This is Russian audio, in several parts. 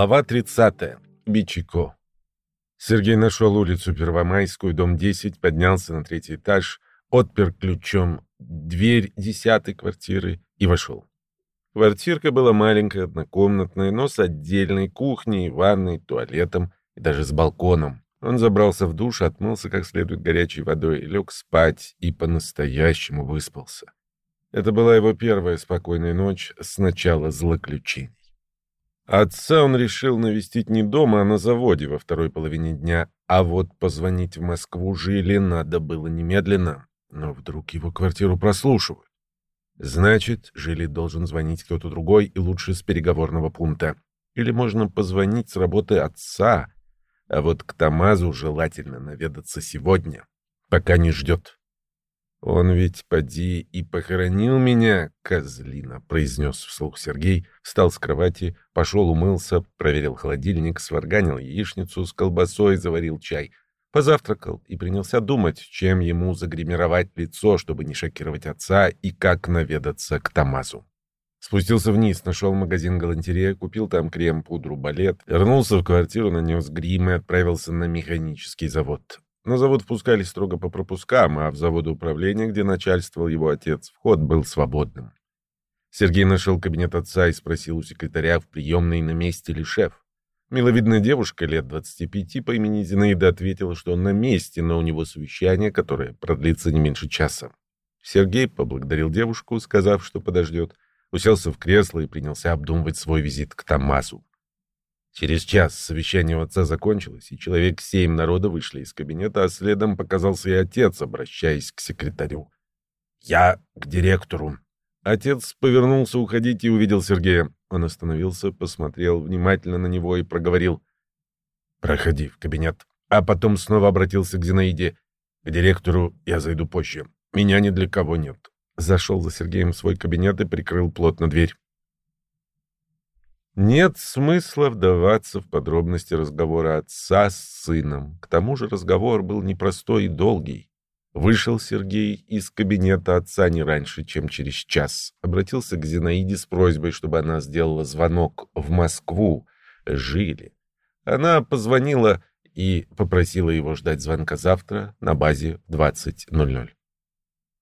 Глава 30. Бичико. Сергей нашел улицу Первомайскую, дом 10, поднялся на третий этаж, отпер ключом дверь десятой квартиры и вошел. Квартирка была маленькая, однокомнатная, но с отдельной кухней, ванной, туалетом и даже с балконом. Он забрался в душ, отмылся как следует горячей водой, лег спать и по-настоящему выспался. Это была его первая спокойная ночь с начала злоключений. Отца он решил навестить не дома, а на заводе во второй половине дня, а вот позвонить в Москву жили надо было немедленно. Но вдруг его квартиру прослушивают. Значит, жили должен звонить кто-то другой и лучше с переговорного пункта. Или можно позвонить с работы отца, а вот к Тамазу желательно наведаться сегодня, пока не ждет. «Он ведь, поди, и похоронил меня, козлина», — произнес вслух Сергей, встал с кровати, пошел умылся, проверил холодильник, сварганил яичницу с колбасой, заварил чай, позавтракал и принялся думать, чем ему загримировать лицо, чтобы не шокировать отца, и как наведаться к Тамазу. Спустился вниз, нашел магазин галантерея, купил там крем, пудру, балет, вернулся в квартиру, нанес грим и отправился на механический завод. На завод впускали строго по пропускам, а в завод управления, где начальствовал его отец, вход был свободным. Сергей нашел кабинет отца и спросил у секретаря в приемной, на месте ли шеф. Миловидная девушка лет 25 по имени Зинаида ответила, что он на месте, но у него совещание, которое продлится не меньше часа. Сергей поблагодарил девушку, сказав, что подождет, уселся в кресло и принялся обдумывать свой визит к Тамазу. Через час совещание отца закончилось, и человек семь народа вышли из кабинета, а следом показался и отец, обращаясь к секретарю. «Я к директору». Отец повернулся уходить и увидел Сергея. Он остановился, посмотрел внимательно на него и проговорил. «Проходи в кабинет». А потом снова обратился к Зинаиде. «К директору я зайду позже. Меня ни для кого нет зашел за Сергеем в свой кабинет и прикрыл плотно дверь. Нет смысла вдаваться в подробности разговора отца с сыном. К тому же разговор был непростой и долгий. Вышел Сергей из кабинета отца не раньше, чем через час. Обратился к Зинаиде с просьбой, чтобы она сделала звонок в Москву. Жили. Она позвонила и попросила его ждать звонка завтра на базе в 20.00.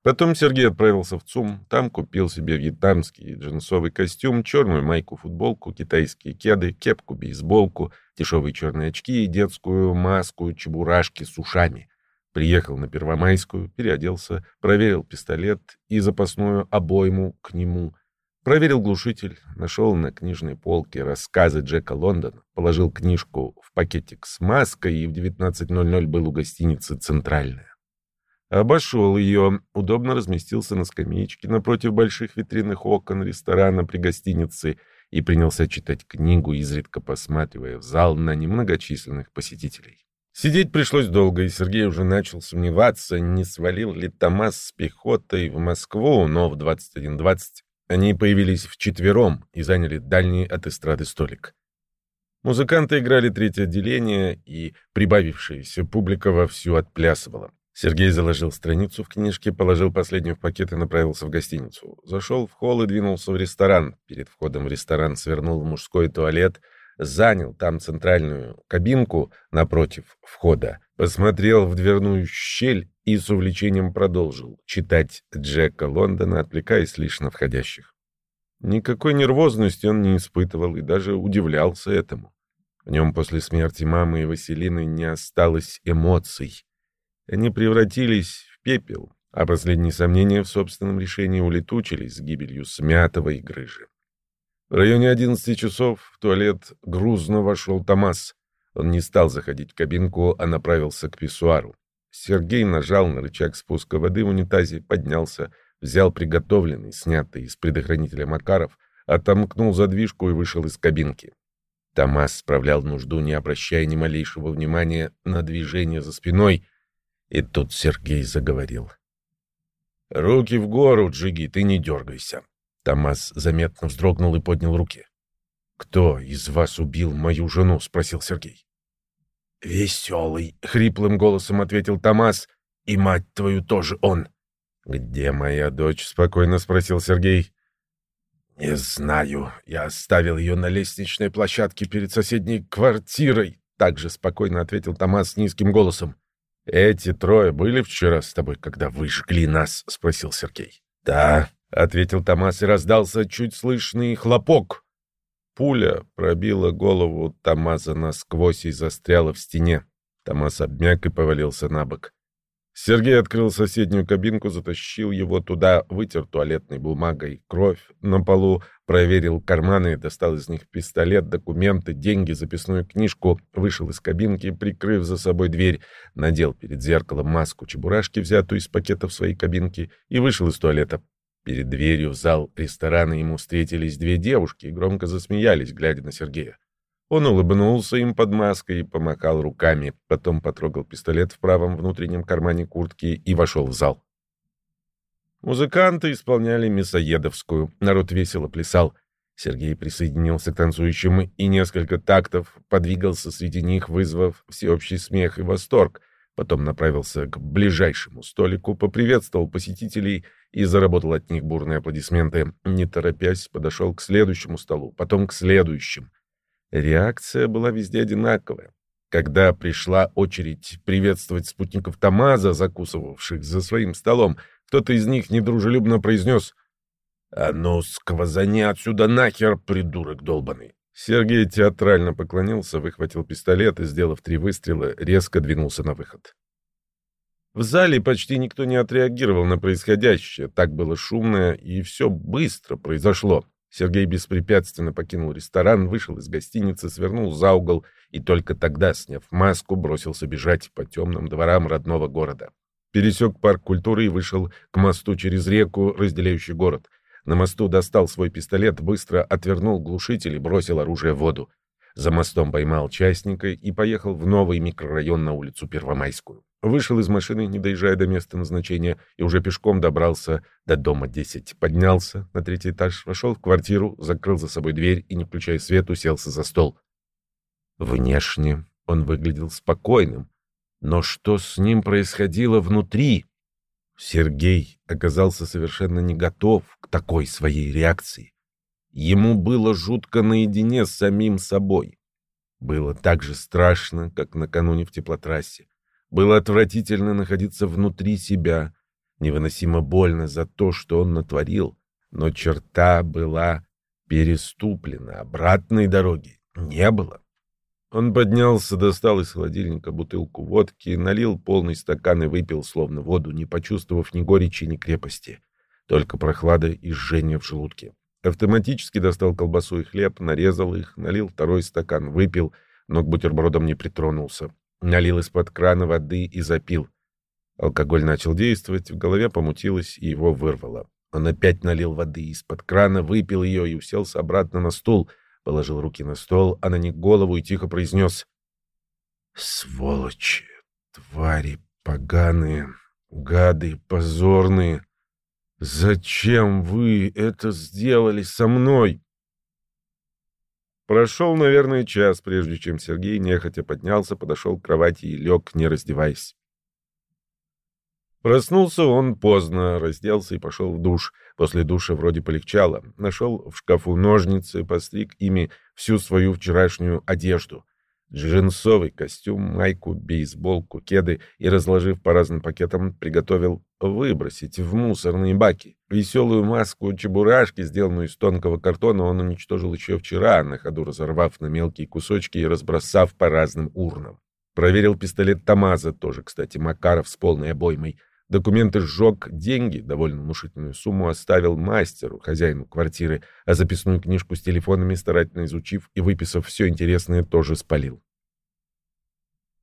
Потом Сергей отправился в ЦУМ, там купил себе вьетнамский джинсовый костюм, черную майку-футболку, китайские кеды, кепку, бейсболку, дешевые черные очки и детскую маску чебурашки с ушами. Приехал на Первомайскую, переоделся, проверил пистолет и запасную обойму к нему, проверил глушитель, нашел на книжной полке рассказы Джека Лондона, положил книжку в пакетик с маской и в 19.00 был у гостиницы «Центральная». Обошел ее, удобно разместился на скамеечке напротив больших витринных окон ресторана при гостинице и принялся читать книгу, изредка посматривая в зал на немногочисленных посетителей. Сидеть пришлось долго, и Сергей уже начал сомневаться, не свалил ли Томас с пехотой в Москву, но в 21.20 они появились вчетвером и заняли дальний от эстрады столик. Музыканты играли третье отделение, и прибавившаяся публика вовсю отплясывала. Сергей заложил страницу в книжке, положил последнюю в пакет и направился в гостиницу. Зашел в холл и двинулся в ресторан. Перед входом в ресторан свернул в мужской туалет, занял там центральную кабинку напротив входа, посмотрел в дверную щель и с увлечением продолжил читать Джека Лондона, отвлекаясь лишь на входящих. Никакой нервозности он не испытывал и даже удивлялся этому. В нем после смерти мамы и Василины не осталось эмоций. Они превратились в пепел, а последние сомнения в собственном решении улетучились с гибелью смятого и грыжи. В районе 11 часов в туалет грузно вошел Томас. Он не стал заходить в кабинку, а направился к писсуару. Сергей нажал на рычаг спуска воды в унитазе, поднялся, взял приготовленный, снятый из предохранителя Макаров, отомкнул задвижку и вышел из кабинки. Томас справлял нужду, не обращая ни малейшего внимания на движение за спиной — и тут Сергей заговорил. «Руки в гору, Джиги, ты не дергайся». Томас заметно вздрогнул и поднял руки. «Кто из вас убил мою жену?» — спросил Сергей. «Веселый», — хриплым голосом ответил Томас. «И мать твою тоже он». «Где моя дочь?» — спокойно спросил Сергей. «Не знаю. Я оставил ее на лестничной площадке перед соседней квартирой», — также спокойно ответил Томас низким голосом. «Эти трое были вчера с тобой, когда выжгли нас?» — спросил Сергей. «Да», — ответил Томас, и раздался чуть слышный хлопок. Пуля пробила голову Томаса насквозь и застряла в стене. Томас обмяк и повалился на бок. Сергей открыл соседнюю кабинку, затащил его туда, вытер туалетной бумагой кровь на полу, проверил карманы, достал из них пистолет, документы, деньги, записную книжку, вышел из кабинки, прикрыв за собой дверь, надел перед зеркалом маску чебурашки, взятую из пакета в своей кабинке, и вышел из туалета. Перед дверью в зал ресторана ему встретились две девушки и громко засмеялись, глядя на Сергея. Он улыбнулся им под маской и помахал руками, потом потрогал пистолет в правом внутреннем кармане куртки и вошел в зал. Музыканты исполняли мясоедовскую, народ весело плясал. Сергей присоединился к танцующим и несколько тактов подвигался среди них, вызвав всеобщий смех и восторг. Потом направился к ближайшему столику, поприветствовал посетителей и заработал от них бурные аплодисменты. Не торопясь, подошел к следующему столу, потом к следующим. Реакция была везде одинаковая. Когда пришла очередь приветствовать спутников Тамаза, закусывавших за своим столом, кто-то из них недружелюбно произнес «А ну, сквозани отсюда нахер, придурок долбанный!» Сергей театрально поклонился, выхватил пистолет и, сделав три выстрела, резко двинулся на выход. В зале почти никто не отреагировал на происходящее, так было шумно, и все быстро произошло. Сергей беспрепятственно покинул ресторан, вышел из гостиницы, свернул за угол и только тогда, сняв маску, бросился бежать по темным дворам родного города. Пересек парк культуры и вышел к мосту через реку, разделяющий город. На мосту достал свой пистолет, быстро отвернул глушитель и бросил оружие в воду. За мостом поймал частника и поехал в новый микрорайон на улицу Первомайскую. Вышел из машины, не доезжая до места назначения, и уже пешком добрался до дома 10. Поднялся на третий этаж, вошел в квартиру, закрыл за собой дверь и, не включая свет, уселся за стол. Внешне он выглядел спокойным, но что с ним происходило внутри? Сергей оказался совершенно не готов к такой своей реакции. Ему было жутко наедине с самим собой. Было так же страшно, как накануне в теплотрассе. Было отвратительно находиться внутри себя, невыносимо больно за то, что он натворил, но черта была переступлена, обратной дороги не было. Он поднялся, достал из холодильника бутылку водки, налил полный стакан и выпил, словно воду, не почувствовав ни горечи, ни крепости, только прохлада и жжение в желудке. Автоматически достал колбасу и хлеб, нарезал их, налил второй стакан, выпил, но к бутербродам не притронулся. Налил из-под крана воды и запил. Алкоголь начал действовать, в голове помутилось и его вырвало. Он опять налил воды из-под крана, выпил ее и уселся обратно на стул, положил руки на стол, а на них голову и тихо произнес «Сволочи, твари поганые, гады позорные!» «Зачем вы это сделали со мной?» Прошел, наверное, час, прежде чем Сергей нехотя поднялся, подошел к кровати и лег, не раздеваясь. Проснулся он поздно, разделся и пошел в душ. После душа вроде полегчало. Нашел в шкафу ножницы, постриг ими всю свою вчерашнюю одежду джинсовый костюм, майку, бейсболку, кеды и, разложив по разным пакетам, приготовил выбросить в мусорные баки. Веселую маску чебурашки, сделанную из тонкого картона, он уничтожил еще вчера, на ходу разорвав на мелкие кусочки и разбросав по разным урнам. Проверил пистолет Тамаза, тоже, кстати, Макаров с полной обоймой. Документы сжег, деньги, довольно внушительную сумму, оставил мастеру, хозяину квартиры, а записную книжку с телефонами, старательно изучив и выписав все интересное, тоже спалил.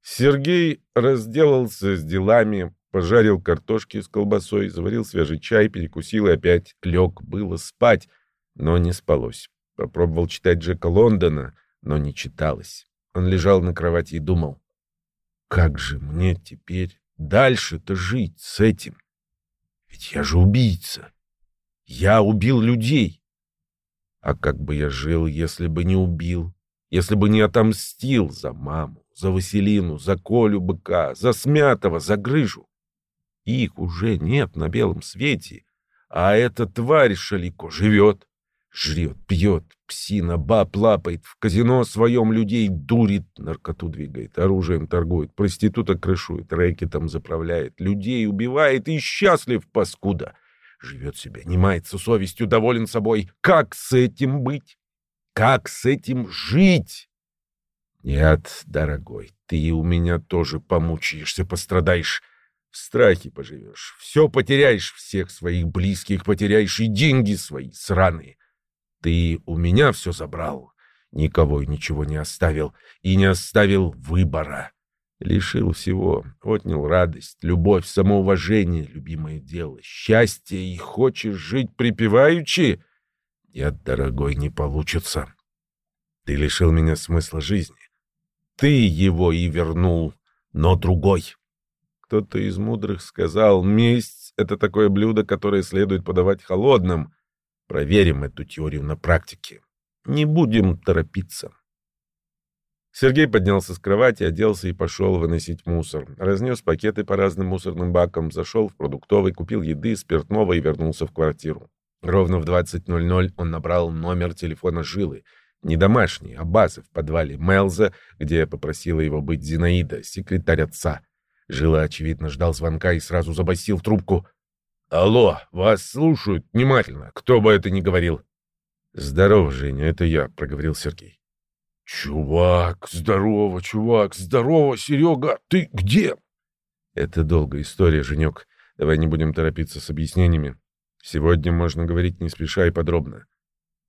Сергей разделался с делами, пожарил картошки с колбасой, заварил свежий чай, перекусил и опять лег было спать, но не спалось. Попробовал читать Джека Лондона, но не читалось. Он лежал на кровати и думал, как же мне теперь дальше-то жить с этим? Ведь я же убийца. Я убил людей. А как бы я жил, если бы не убил, если бы не отомстил за маму, за Василину, за Колю быка, за Смятого, за Грыжу? Их уже нет на белом свете, а эта тварь Шалико живет. Жрет, пьет, псина, баб лапает, в казино своем людей дурит, наркоту двигает, оружием торгует, проституток крышует, рэкетом заправляет, людей убивает и счастлив, паскуда. Живет себе, не мается совестью, доволен собой. Как с этим быть? Как с этим жить? Нет, дорогой, ты у меня тоже помучаешься, пострадаешь. В страхе поживешь, все потеряешь, всех своих близких потеряешь и деньги свои сраные. Ты у меня все забрал, никого и ничего не оставил, и не оставил выбора. Лишил всего, отнял радость, любовь, самоуважение, любимое дело, счастье, и хочешь жить припеваючи? Нет, дорогой, не получится. Ты лишил меня смысла жизни. Ты его и вернул, но другой. Кто-то из мудрых сказал, месть — это такое блюдо, которое следует подавать холодным, Проверим эту теорию на практике. Не будем торопиться. Сергей поднялся с кровати, оделся и пошел выносить мусор. Разнес пакеты по разным мусорным бакам, зашел в продуктовый, купил еды, спиртного и вернулся в квартиру. Ровно в 20.00 он набрал номер телефона Жилы. Не домашний, а базы в подвале Мелза, где попросила его быть Зинаида, секретарь отца. Жила, очевидно, ждал звонка и сразу забасил в трубку. Алло, вас слушают внимательно, кто бы это ни говорил. Здорово, Женя, это я, проговорил Сергей. Чувак, здорово, чувак, здорово, Серега, ты где? Это долгая история, Женек. Давай не будем торопиться с объяснениями. Сегодня можно говорить не спеша и подробно.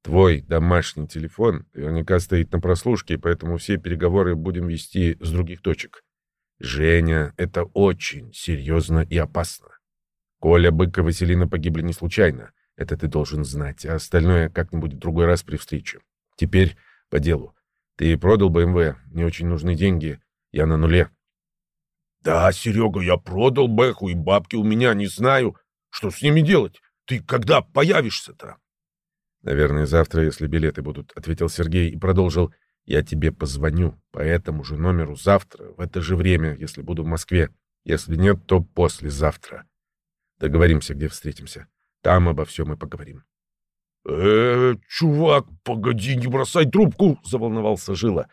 Твой домашний телефон наверняка стоит на прослушке, поэтому все переговоры будем вести с других точек. Женя, это очень серьезно и опасно. Коля, Бык и Василина погибли не случайно. Это ты должен знать, а остальное как-нибудь в другой раз при встрече. Теперь по делу. Ты продал БМВ, мне очень нужны деньги, я на нуле. Да, Серега, я продал Бэху, и бабки у меня, не знаю, что с ними делать. Ты когда появишься-то? Наверное, завтра, если билеты будут, ответил Сергей и продолжил. Я тебе позвоню по этому же номеру завтра, в это же время, если буду в Москве. Если нет, то послезавтра. Договоримся, где встретимся. Там обо всем и поговорим. э, -э чувак, погоди, не бросай трубку!» — заволновался Жила.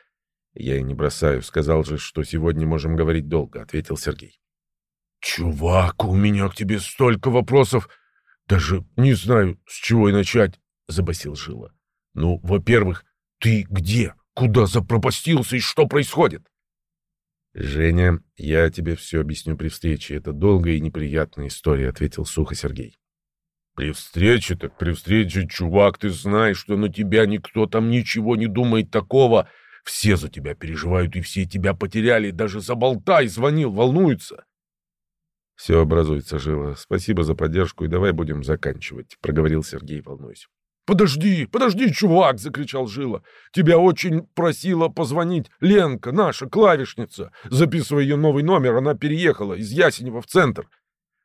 «Я и не бросаю. Сказал же, что сегодня можем говорить долго», — ответил Сергей. «Чувак, у меня к тебе столько вопросов. Даже не знаю, с чего и начать», — забасил Жила. «Ну, во-первых, ты где? Куда запропастился и что происходит?» «Женя, я тебе все объясню при встрече. Это долгая и неприятная история», — ответил сухо Сергей. «При встрече так при встрече, чувак, ты знаешь, что на тебя никто там ничего не думает такого. Все за тебя переживают и все тебя потеряли. Даже заболтай звонил, волнуются». «Все образуется, Жила. Спасибо за поддержку и давай будем заканчивать», — проговорил Сергей, волнуясь. «Подожди, подожди, чувак!» — закричал Жила. «Тебя очень просила позвонить Ленка, наша клавишница. Записывай ее новый номер, она переехала из Ясенева в центр».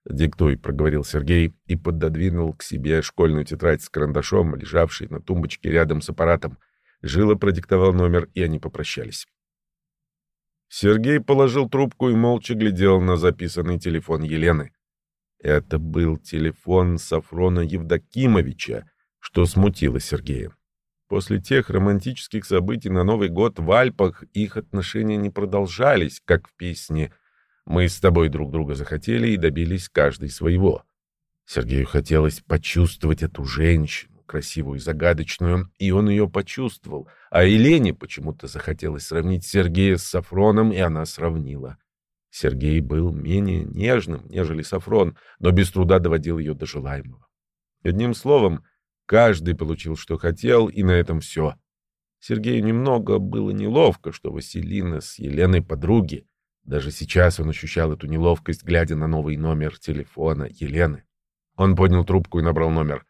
«Диктуй», — проговорил Сергей и пододвинул к себе школьную тетрадь с карандашом, лежавшей на тумбочке рядом с аппаратом. Жила продиктовал номер, и они попрощались. Сергей положил трубку и молча глядел на записанный телефон Елены. Это был телефон Сафрона Евдокимовича, что смутило Сергея. После тех романтических событий на Новый год в Альпах их отношения не продолжались, как в песне «Мы с тобой друг друга захотели и добились каждый своего». Сергею хотелось почувствовать эту женщину, красивую и загадочную, и он ее почувствовал. А Елене почему-то захотелось сравнить Сергея с Сафроном, и она сравнила. Сергей был менее нежным, нежели Сафрон, но без труда доводил ее до желаемого. Одним словом, Каждый получил, что хотел, и на этом все. Сергею немного было неловко, что Василина с Еленой подруги. Даже сейчас он ощущал эту неловкость, глядя на новый номер телефона Елены. Он поднял трубку и набрал номер.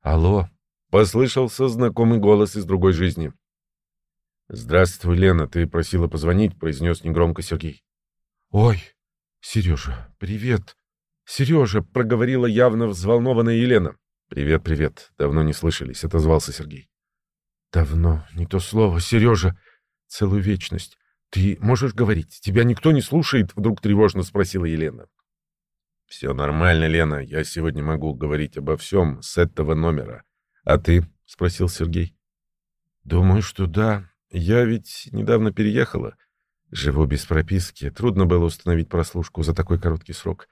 «Алло!» — послышался знакомый голос из другой жизни. «Здравствуй, Лена, ты просила позвонить», — произнес негромко Сергей. «Ой, Сережа, привет!» «Сережа!» — проговорила явно взволнованная Елена. «Привет, привет. Давно не слышались», — отозвался Сергей. «Давно. Не то слово. Сережа. Целую вечность. Ты можешь говорить? Тебя никто не слушает?» — вдруг тревожно спросила Елена. «Все нормально, Лена. Я сегодня могу говорить обо всем с этого номера. «А ты?» — спросил Сергей. «Думаю, что да. Я ведь недавно переехала. Живу без прописки. Трудно было установить прослушку за такой короткий срок.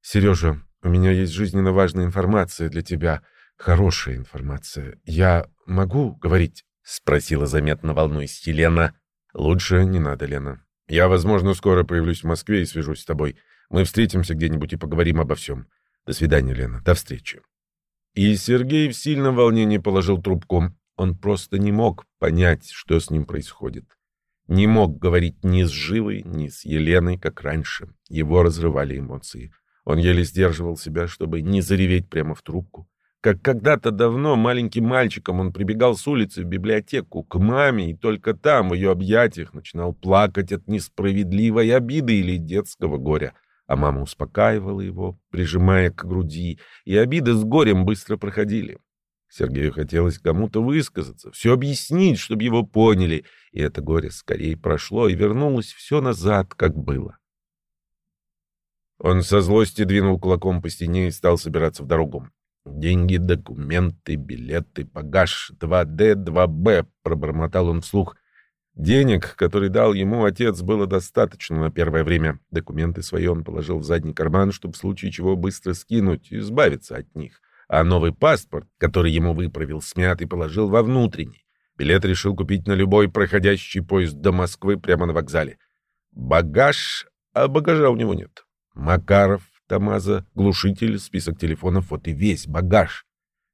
Сережа, у меня есть жизненно важная информация для тебя. Хорошая информация. Я могу говорить?» — спросила заметно волнуясь Елена. «Лучше не надо, Лена. Я, возможно, скоро появлюсь в Москве и свяжусь с тобой. Мы встретимся где-нибудь и поговорим обо всем. До свидания, Лена. До встречи». И Сергей в сильном волнении положил трубку. Он просто не мог понять, что с ним происходит. Не мог говорить ни с Жилой, ни с Еленой, как раньше. Его разрывали эмоции. Он еле сдерживал себя, чтобы не зареветь прямо в трубку. Как когда-то давно маленьким мальчиком он прибегал с улицы в библиотеку к маме и только там, в ее объятиях, начинал плакать от несправедливой обиды или детского горя. А мама успокаивала его, прижимая к груди, и обиды с горем быстро проходили. Сергею хотелось кому-то высказаться, все объяснить, чтобы его поняли, и это горе скорее прошло и вернулось все назад, как было. Он со злости двинул кулаком по стене и стал собираться в дорогу. «Деньги, документы, билеты, багаж, 2D, 2Б», — пробормотал он вслух. Денег, которые дал ему отец, было достаточно на первое время. Документы свои он положил в задний карман, чтобы в случае чего быстро скинуть и избавиться от них. А новый паспорт, который ему выправил смятый, положил во внутренний. Билет решил купить на любой проходящий поезд до Москвы прямо на вокзале. Багаж, а багажа у него нет. Макаров, ТамАЗа, глушитель, список телефонов, вот и весь багаж.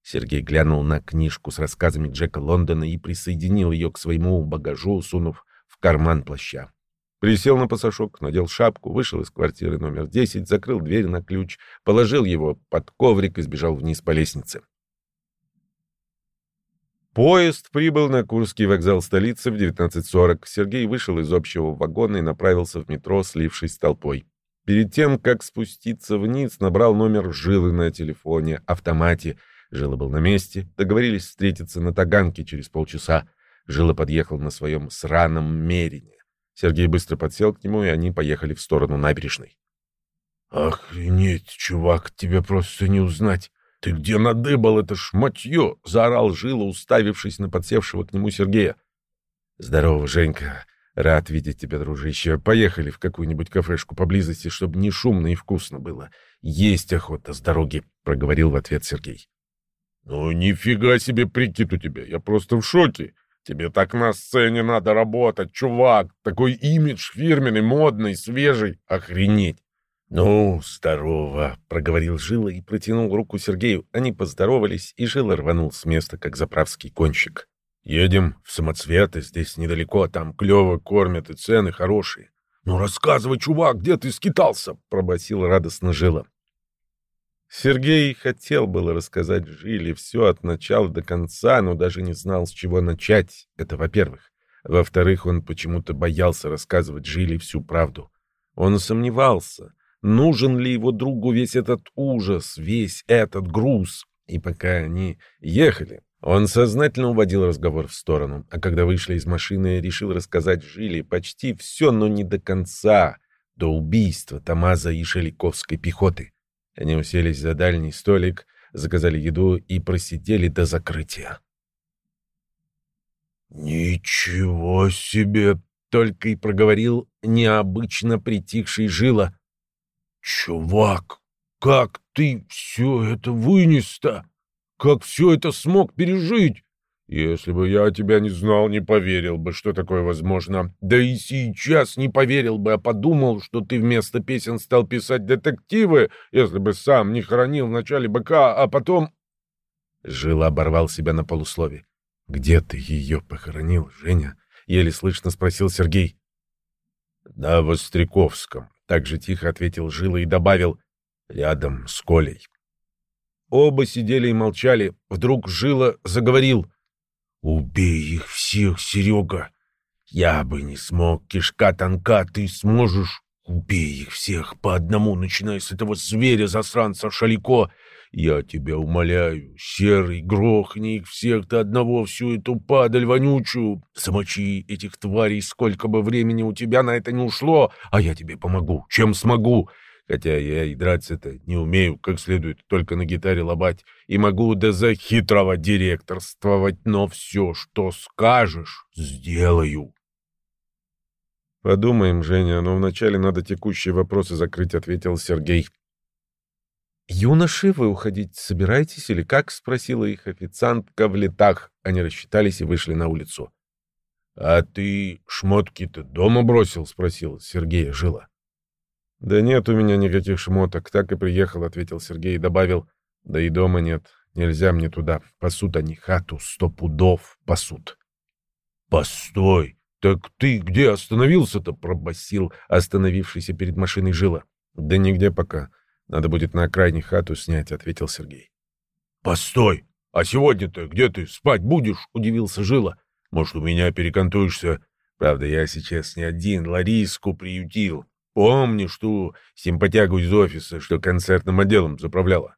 Сергей глянул на книжку с рассказами Джека Лондона и присоединил ее к своему багажу, сунув в карман плаща. Присел на пасашок, надел шапку, вышел из квартиры номер 10, закрыл дверь на ключ, положил его под коврик и сбежал вниз по лестнице. Поезд прибыл на Курский вокзал столицы в 19.40. Сергей вышел из общего вагона и направился в метро, слившись с толпой. Перед тем, как спуститься вниз, набрал номер Жилы на телефоне, автомате. Жила был на месте. Договорились встретиться на Таганке через полчаса. Жила подъехал на своем сраном мерине. Сергей быстро подсел к нему, и они поехали в сторону набережной. «Охренеть, чувак, тебя просто не узнать. Ты где надыбал это шматье?» — заорал Жила, уставившись на подсевшего к нему Сергея. «Здорово, Женька. Рад видеть тебя, дружище. Поехали в какую-нибудь кафешку поблизости, чтобы не шумно и вкусно было. Есть охота с дороги, — проговорил в ответ Сергей. Ну, нифига себе прикид у тебя. Я просто в шоке. Тебе так на сцене надо работать, чувак. Такой имидж фирменный, модный, свежий. Охренеть. «Ну, здорово», — проговорил Жила и протянул руку Сергею. Они поздоровались, и Жила рванул с места, как заправский кончик. Едем в самоцветы, здесь недалеко, там клево кормят и цены хорошие. Ну рассказывай, чувак, где ты скитался? пробасил радостно Жила. Сергей хотел было рассказать Жиле все от начала до конца, но даже не знал, с чего начать. Это во-первых. Во-вторых, он почему-то боялся рассказывать Жиле всю правду. Он сомневался, нужен ли его другу весь этот ужас, весь этот груз. И пока они ехали, он сознательно уводил разговор в сторону, а когда вышли из машины, решил рассказать Жиле почти все, но не до конца, до убийства Тамаза и Шеликовской пехоты. Они уселись за дальний столик, заказали еду и просидели до закрытия. «Ничего себе!» — только и проговорил необычно притихший Жила. «Чувак, как ты все это вынес-то?» Как все это смог пережить? Если бы я тебя не знал, не поверил бы, что такое возможно. Да и сейчас не поверил бы, а подумал, что ты вместо песен стал писать детективы, если бы сам не хоронил вначале быка, а потом...» Жила оборвал себя на полуслове. «Где ты ее похоронил, Женя?» — еле слышно спросил Сергей. «На Востряковском», — так же тихо ответил Жила и добавил, «рядом с Колей». Оба сидели и молчали. Вдруг Жила заговорил. «Убей их всех, Серега! Я бы не смог, кишка тонка, ты сможешь? Убей их всех по одному, начиная с этого зверя-засранца Шалико. Я тебя умоляю, серый, грохни их всех до одного, всю эту падаль вонючую. Замочи этих тварей, сколько бы времени у тебя на это не ушло, а я тебе помогу, чем смогу. Хотя я и драться-то не умею как следует, только на гитаре лобать, и могу да за хитрого директорствовать, но все, что скажешь, сделаю. «Подумаем, Женя, но вначале надо текущие вопросы закрыть», — ответил Сергей. «Юноши, вы уходить собираетесь или как?» — спросила их официантка в летах. Они рассчитались и вышли на улицу. «А ты шмотки-то дома бросил?» — спросил Сергей Жила. «Да нет у меня никаких шмоток, так и приехал», — ответил Сергей и добавил. «Да и дома нет, нельзя мне туда. Пасут они хату, сто пудов пасут». «Постой, так ты где остановился-то?» — пробасил остановившийся перед машиной Жила. «Да нигде пока. Надо будет на окраине хату снять», — ответил Сергей. «Постой, а сегодня-то где ты спать будешь?» — удивился Жила. Может, у меня перекантуешься? Правда, я сейчас не один, Лариску приютил. Помнишь ту симпатягу из офиса, что концертным отделом заправляла?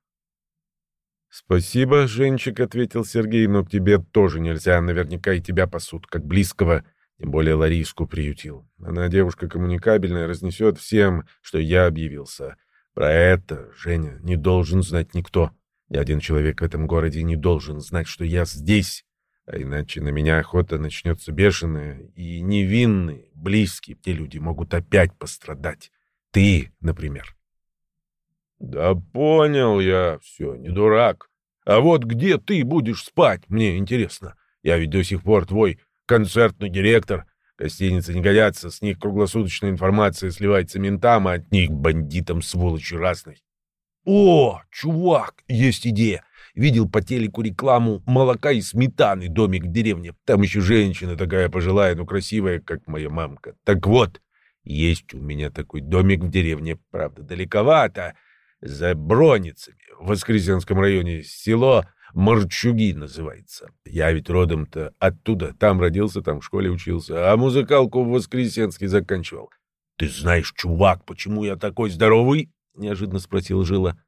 «Спасибо, Женчик», — ответил Сергей, — «но к тебе тоже нельзя. Наверняка и тебя пасут, как близкого. Тем более Лариску приютил. Она девушка коммуникабельная, разнесет всем, что я объявился. Про это, Женя, не должен знать никто. Ни один человек в этом городе не должен знать, что я здесь. А иначе на меня охота начнется бешеная, и невинные, близкие те люди могут опять пострадать. Ты, например. Да понял я, все, не дурак. А вот где ты будешь спать, мне интересно. Я ведь до сих пор твой концертный директор. Гостиницы не годятся, с них круглосуточная информация сливается ментам, а от них бандитам сволочи разной. О, чувак, есть идея. Видел по телеку рекламу молока и сметаны домик в деревне. Там еще женщина такая пожилая, но красивая, как моя мамка. Так вот, есть у меня такой домик в деревне, правда, далековато, за Броницами, в Воскресенском районе, село Марчуги называется. Я ведь родом-то оттуда, там родился, там в школе учился, а музыкалку в Воскресенске заканчивал. Ты знаешь, чувак, почему я такой здоровый? Неожиданно спросил Жила.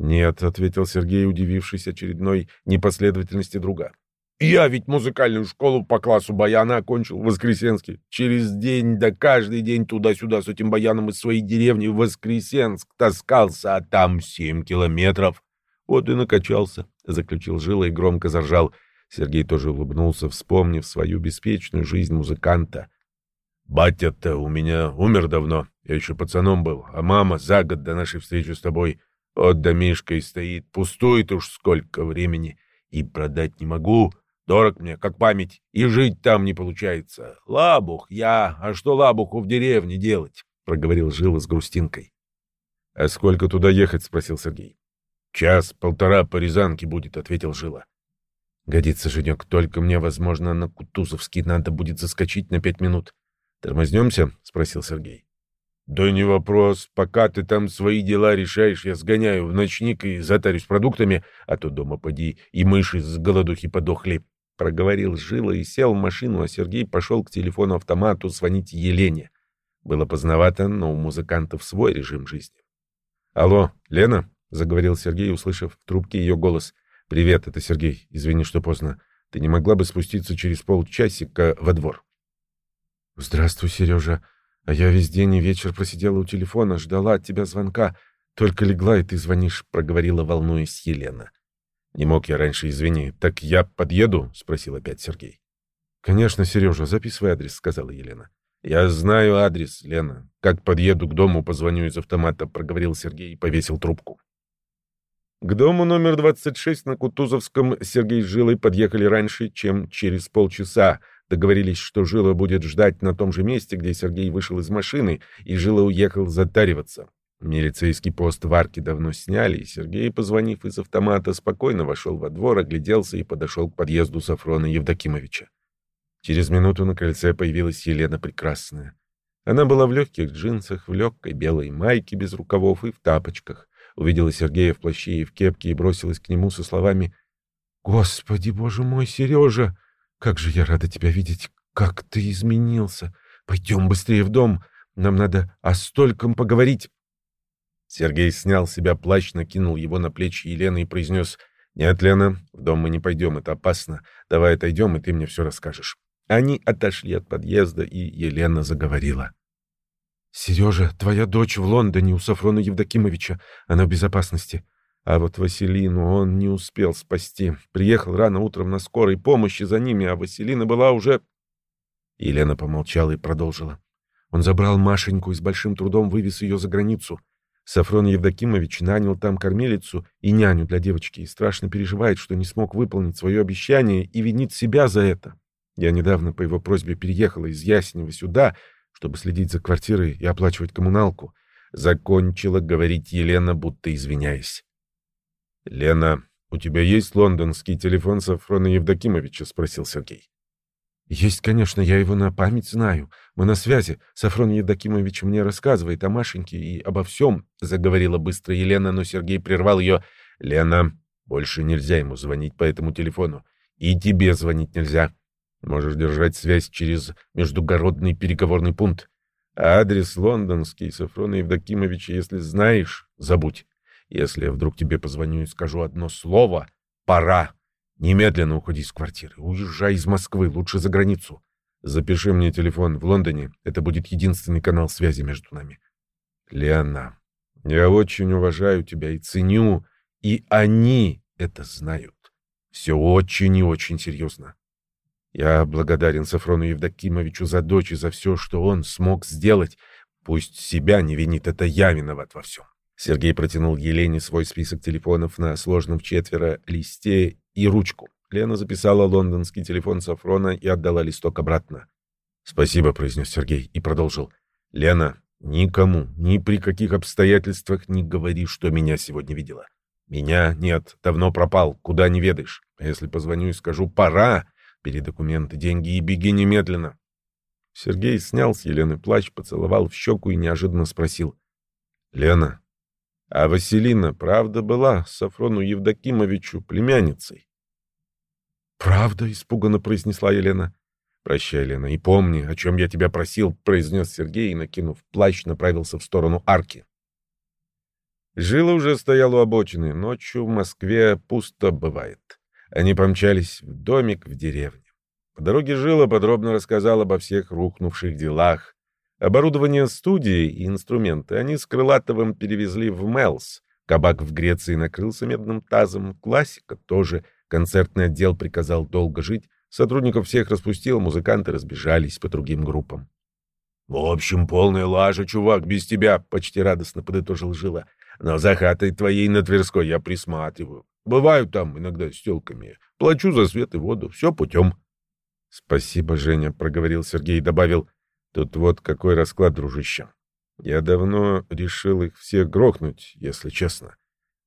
«Нет», — ответил Сергей, удивившись очередной непоследовательности друга. «Я ведь музыкальную школу по классу баяна окончил в Воскресенске. Через день, да каждый день туда-сюда с этим баяном из своей деревни в Воскресенск таскался, а там семь километров. Вот и накачался», — заключил Жила и громко заржал. Сергей тоже улыбнулся, вспомнив свою беспечную жизнь музыканта. «Батя-то у меня умер давно, я еще пацаном был, а мама за год до нашей встречи с тобой вот домишка и стоит, пустует уж сколько времени, и продать не могу. Дорог мне, как память, и жить там не получается. Лабух я, а что лабуху в деревне делать? — проговорил Жила с грустинкой. — А сколько туда ехать? — спросил Сергей. — Час-полтора по Рязанке будет, — ответил Жила. — Годится, Женек, только мне, возможно, на Кутузовский надо будет заскочить на пять минут. — Тормознемся? — спросил Сергей. «Да не вопрос. Пока ты там свои дела решаешь, я сгоняю в ночник и затарюсь продуктами, а то дома поди и мыши с голодухи подохли». Проговорил Жила и сел в машину, а Сергей пошел к телефону-автомату звонить Елене. Было поздновато, но у музыкантов свой режим жизни. «Алло, Лена?» — заговорил Сергей, услышав в трубке ее голос. «Привет, это Сергей. Извини, что поздно. Ты не могла бы спуститься через полчасика во двор?» «Здравствуй, Сережа. А я весь день и вечер просидела у телефона, ждала от тебя звонка. Только легла, и ты звонишь, — проговорила, волнуясь Елена. — Не мог я раньше, извини. Так я подъеду? — спросил опять Сергей. — Конечно, Сережа, записывай адрес, — сказала Елена. — Я знаю адрес, Лена. Как подъеду к дому, позвоню из автомата, — проговорил Сергей и повесил трубку. К дому номер 26 на Кутузовском Сергей с Жилой подъехали раньше, чем через полчаса, Договорились, что Жила будет ждать на том же месте, где Сергей вышел из машины, и Жила уехал затариваться. Милицейский пост в арке давно сняли, и Сергей, позвонив из автомата, спокойно вошел во двор, огляделся и подошел к подъезду Сафрона Евдокимовича. Через минуту на крыльце появилась Елена Прекрасная. Она была в легких джинсах, в легкой белой майке без рукавов и в тапочках. Увидела Сергея в плаще и в кепке и бросилась к нему со словами «Господи, боже мой, Сережа!» Как же я рада тебя видеть! Как ты изменился! Пойдем быстрее в дом! Нам надо о стольком поговорить!» Сергей снял с себя плащ, накинул его на плечи Елены и произнес «Нет, Лена, в дом мы не пойдем, это опасно. Давай отойдем, и ты мне все расскажешь». Они отошли от подъезда, и Елена заговорила. «Сережа, твоя дочь в Лондоне у Сафрона Евдокимовича. Она в безопасности. А вот Василину он не успел спасти. Приехал рано утром на скорой помощи за ними, а Василина была уже...» Елена помолчала и продолжила. Он забрал Машеньку и с большим трудом вывез ее за границу. Сафрон Евдокимович нанял там кормилицу и няню для девочки и страшно переживает, что не смог выполнить свое обещание и винит себя за это. Я недавно по его просьбе переехала из Ясенева сюда, чтобы следить за квартирой и оплачивать коммуналку. Закончила говорить Елена, будто извиняясь. — Лена, у тебя есть лондонский телефон Сафрона Евдокимовича? — спросил Сергей. «Есть, конечно, я его на память знаю. Мы на связи. Сафрон Евдокимович мне рассказывает о Машеньке и обо всем», — заговорила быстро Елена, но Сергей прервал ее. «Лена, больше нельзя ему звонить по этому телефону. И тебе звонить нельзя. Можешь держать связь через междугородный переговорный пункт. А адрес лондонский Сафрона Евдокимовича, если знаешь, забудь. Если я вдруг тебе позвоню и скажу одно слово «пора», Немедленно уходи из квартиры. Уезжай из Москвы, лучше за границу. Запиши мне телефон в Лондоне. Это будет единственный канал связи между нами. Лиана, я очень уважаю тебя и ценю, и они это знают. Все очень и очень серьезно. Я благодарен Сафрону Евдокимовичу за дочь и за все, что он смог сделать. Пусть себя не винит, это я виноват во всем. Сергей протянул Елене свой список телефонов на сложном в четверо листе и ручку. Лена записала лондонский телефон Сафрона и отдала листок обратно. «Спасибо», — произнес Сергей и продолжил. «Лена, никому, ни при каких обстоятельствах не говори, что меня сегодня видела. Меня нет, давно пропал, куда не ведаешь. А если позвоню и скажу «пора», бери документы, деньги и беги немедленно». Сергей снял с Елены плащ, поцеловал в щеку и неожиданно спросил. «Лена, а Василина, правда, была Сафрону Евдокимовичу племянницей? «Правда?» — испуганно произнесла Елена. «Прощай, Лена, и помни, о чем я тебя просил», — произнес Сергей и, накинув плащ, направился в сторону арки. Жила уже стоял у обочины. Ночью в Москве пусто бывает. Они помчались в домик в деревне. По дороге Жила подробно рассказал обо всех рухнувших делах, Оборудование студии и инструменты они с Крылатовым перевезли в Мелс. Кабак в Греции накрылся медным тазом, классика тоже. Концертный отдел приказал долго жить. Сотрудников всех распустил, музыканты разбежались по другим группам. «В общем, полная лажа, чувак, без тебя», — почти радостно подытожил Жила. «Но за хатой твоей на Тверской я присматриваю. Бываю там иногда с телками. Плачу за свет и воду. Все путем». «Спасибо, Женя», — проговорил Сергей и добавил. Тут вот какой расклад, дружище. Я давно решил их всех грохнуть, если честно.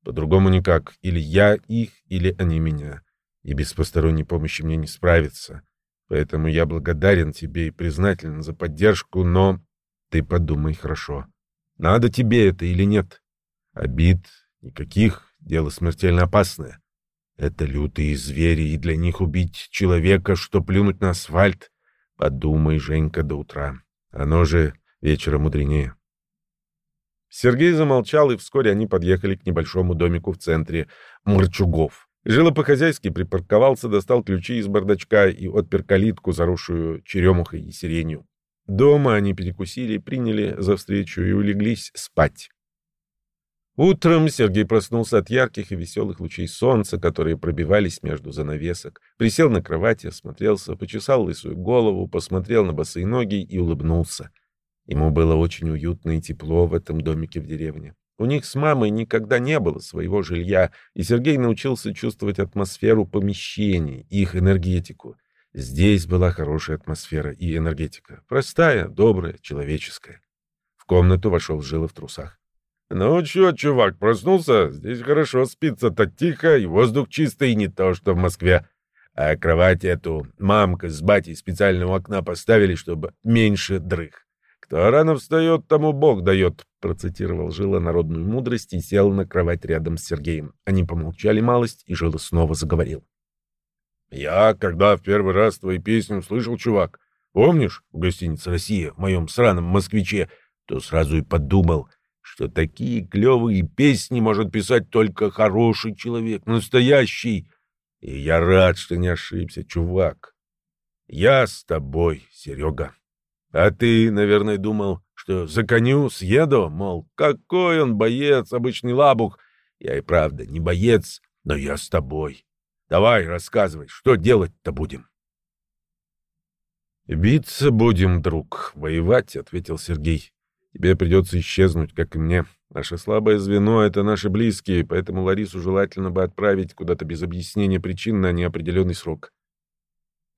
По-другому никак. Или я их, или они меня. И без посторонней помощи мне не справиться. Поэтому я благодарен тебе и признателен за поддержку, но ты подумай хорошо. Надо тебе это или нет? Обид никаких, дело смертельно опасное. Это лютые звери, и для них убить человека, что плюнуть на асфальт, Подумай, Женька, до утра. Оно же вечером мудренее. Сергей замолчал, и вскоре они подъехали к небольшому домику в центре Морчугов. Жило по-хозяйски припарковался, достал ключи из бардачка и отпер калитку, заросшую черемухой и сиренью. Дома они перекусили, приняли за встречу и улеглись спать. Утром Сергей проснулся от ярких и веселых лучей солнца, которые пробивались между занавесок. Присел на кровати, осмотрелся, почесал лысую голову, посмотрел на босые ноги и улыбнулся. Ему было очень уютно и тепло в этом домике в деревне. У них с мамой никогда не было своего жилья, и Сергей научился чувствовать атмосферу помещений, их энергетику. Здесь была хорошая атмосфера и энергетика. Простая, добрая, человеческая. В комнату вошел Жила в трусах. «Ну чё, чувак, проснулся? Здесь хорошо спится-то тихо, и воздух чистый, не то что в Москве. А кровать эту мамка с батей специально у окна поставили, чтобы меньше дрых. Кто рано встает, тому Бог дает», — процитировал Жила народную мудрость и сел на кровать рядом с Сергеем. Они помолчали малость, и Жила снова заговорил. «Я, когда в первый раз твои песни услышал, чувак, помнишь, в гостинице «Россия», в моем сраном москвиче, то сразу и подумал — что такие клевые песни может писать только хороший человек, настоящий. И я рад, что не ошибся, чувак. Я с тобой, Серега. А ты, наверное, думал, что за коню съеду, мол, какой он боец, обычный лабух. Я и правда не боец, но я с тобой. Давай, рассказывай, что делать-то будем? «Биться будем, друг, воевать», — ответил Сергей. «Тебе придется исчезнуть, как и мне. Наше слабое звено — это наши близкие, поэтому Ларису желательно бы отправить куда-то без объяснения причин на неопределенный срок».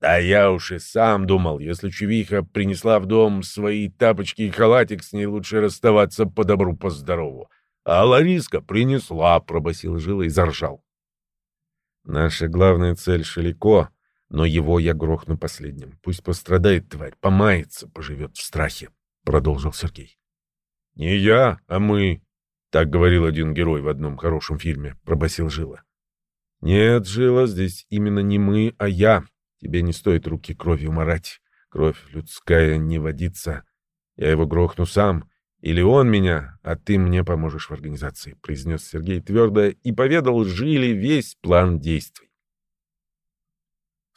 «Да я уж и сам думал, если Чувиха принесла в дом свои тапочки и халатик, с ней лучше расставаться по добру, по здорову. А Лариска принесла», — пробасил Жила и заржал. «Наша главная цель — Шелико», но его я грохну последним. Пусть пострадает тварь, помается, поживет в страхе, — продолжил Сергей. — Не я, а мы, — так говорил один герой в одном хорошем фильме, — пробасил Жила. — Нет, Жила, здесь именно не мы, а я. Тебе не стоит руки кровью марать. Кровь людская не водится. Я его грохну сам. Или он меня, а ты мне поможешь в организации, — произнес Сергей твердо и поведал Жиле весь план действий.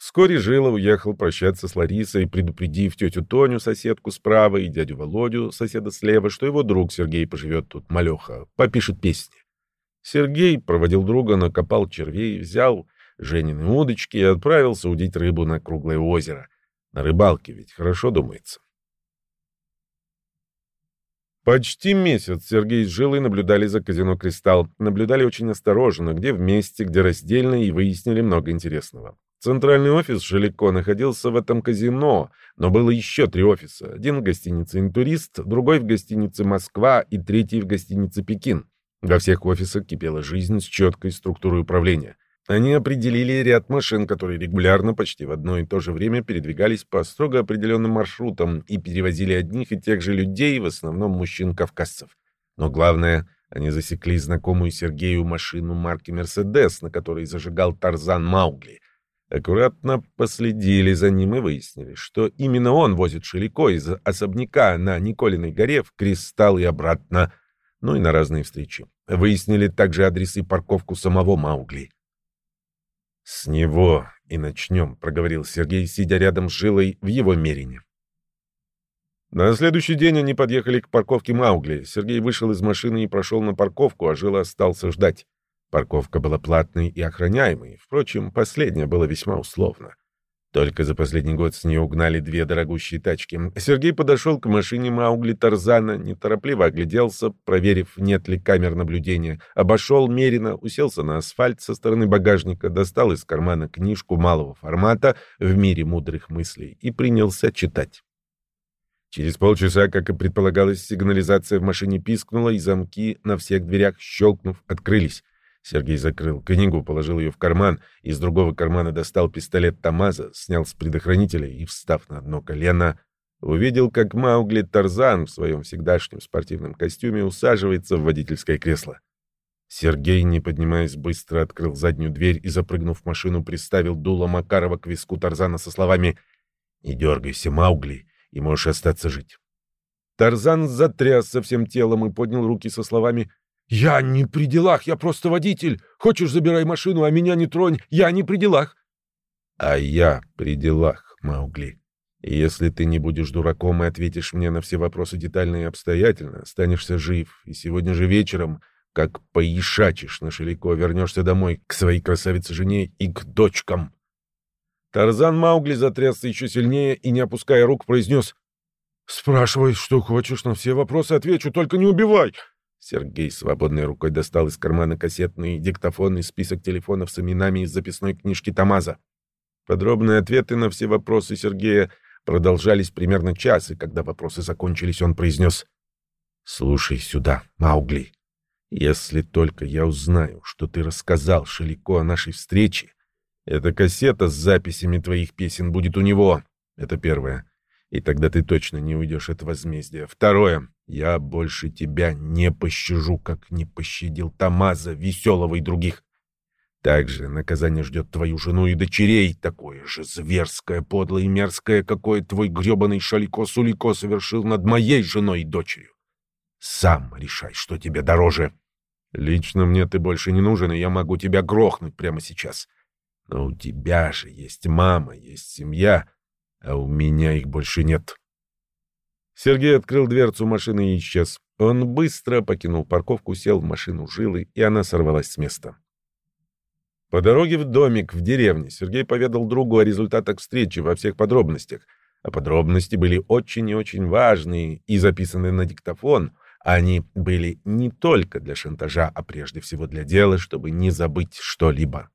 Вскоре Жила уехал прощаться с Ларисой, предупредив тетю Тоню, соседку справа, и дядю Володю, соседа слева, что его друг Сергей поживет тут, малеха, попишет песни. Сергей проводил друга, накопал червей, взял Женины удочки и отправился удить рыбу на круглое озеро. На рыбалке ведь хорошо думается. Почти месяц Сергей с Жилой наблюдали за казино «Кристалл». Наблюдали очень осторожно, где вместе, где раздельно, и выяснили много интересного. Центральный офис Жилико находился в этом казино, но было еще три офиса. Один в гостинице «Интурист», другой в гостинице «Москва» и третий в гостинице «Пекин». Во всех офисах кипела жизнь с четкой структурой управления. Они определили ряд машин, которые регулярно, почти в одно и то же время передвигались по строго определенным маршрутам и перевозили одних и тех же людей, в основном мужчин-кавказцев. Но главное, они засекли знакомую Сергею машину марки «Мерседес», на которой зажигал Тарзан Маугли — Аккуратно последили за ним и выяснили, что именно он возит Шелико из особняка на Николиной горе в Кристалл и обратно, ну и на разные встречи. Выяснили также адрес и парковку самого Маугли. «С него и начнем», — проговорил Сергей, сидя рядом с Жилой в его мерине. На следующий день они подъехали к парковке Маугли. Сергей вышел из машины и прошел на парковку, а Жила остался ждать. Парковка была платной и охраняемой, впрочем, последнее было весьма условно. Только за последний год с нее угнали две дорогущие тачки. Сергей подошел к машине Маугли Тарзана, неторопливо огляделся, проверив, нет ли камер наблюдения, обошел меренно, уселся на асфальт со стороны багажника, достал из кармана книжку малого формата «В мире мудрых мыслей» и принялся читать. Через полчаса, как и предполагалось, сигнализация в машине пискнула, и замки на всех дверях, щелкнув, открылись. Сергей закрыл книгу, положил ее в карман, из другого кармана достал пистолет Тамаза, снял с предохранителя и, встав на одно колено, увидел, как Маугли Тарзан в своем всегдашнем спортивном костюме усаживается в водительское кресло. Сергей, не поднимаясь, быстро открыл заднюю дверь и, запрыгнув в машину, приставил дуло Макарова к виску Тарзана со словами «Не дергайся, Маугли, и можешь остаться жить». Тарзан затрясся всем телом и поднял руки со словами «Я не при делах, я просто водитель. Хочешь, забирай машину, а меня не тронь. Я не при делах». «А я при делах, Маугли. Если ты не будешь дураком и ответишь мне на все вопросы детально и обстоятельно, останешься жив, и сегодня же вечером, как поишачишь на Шелико, вернешься домой к своей красавице-жене и к дочкам». Тарзан Маугли затрясся еще сильнее и, не опуская рук, произнес «Спрашивай, что хочешь, на все вопросы отвечу, только не убивай!» Сергей свободной рукой достал из кармана кассетный диктофонный список телефонов с именами из записной книжки Тамаза. Подробные ответы на все вопросы Сергея продолжались примерно час, и когда вопросы закончились, он произнес «Слушай сюда, Маугли, если только я узнаю, что ты рассказал Шелико о нашей встрече, эта кассета с записями твоих песен будет у него. Это первое. И тогда ты точно не уйдешь от возмездия. Второе. Я больше тебя не пощажу, как не пощадил Тамаза, Веселого и других. Также наказание ждет твою жену и дочерей, такое же зверское, подлое и мерзкое, какое твой гребаный Шалико-Сулико совершил над моей женой и дочерью. Сам решай, что тебе дороже. Лично мне ты больше не нужен, и я могу тебя грохнуть прямо сейчас. Но у тебя же есть мама, есть семья, а у меня их больше нет. Сергей открыл дверцу машины и исчез. Он быстро покинул парковку, сел в машину жилы, и она сорвалась с места. По дороге в домик в деревне Сергей поведал другу о результатах встречи во всех подробностях. А подробности были очень и очень важные и записаны на диктофон. Они были не только для шантажа, а прежде всего для дела, чтобы не забыть что-либо.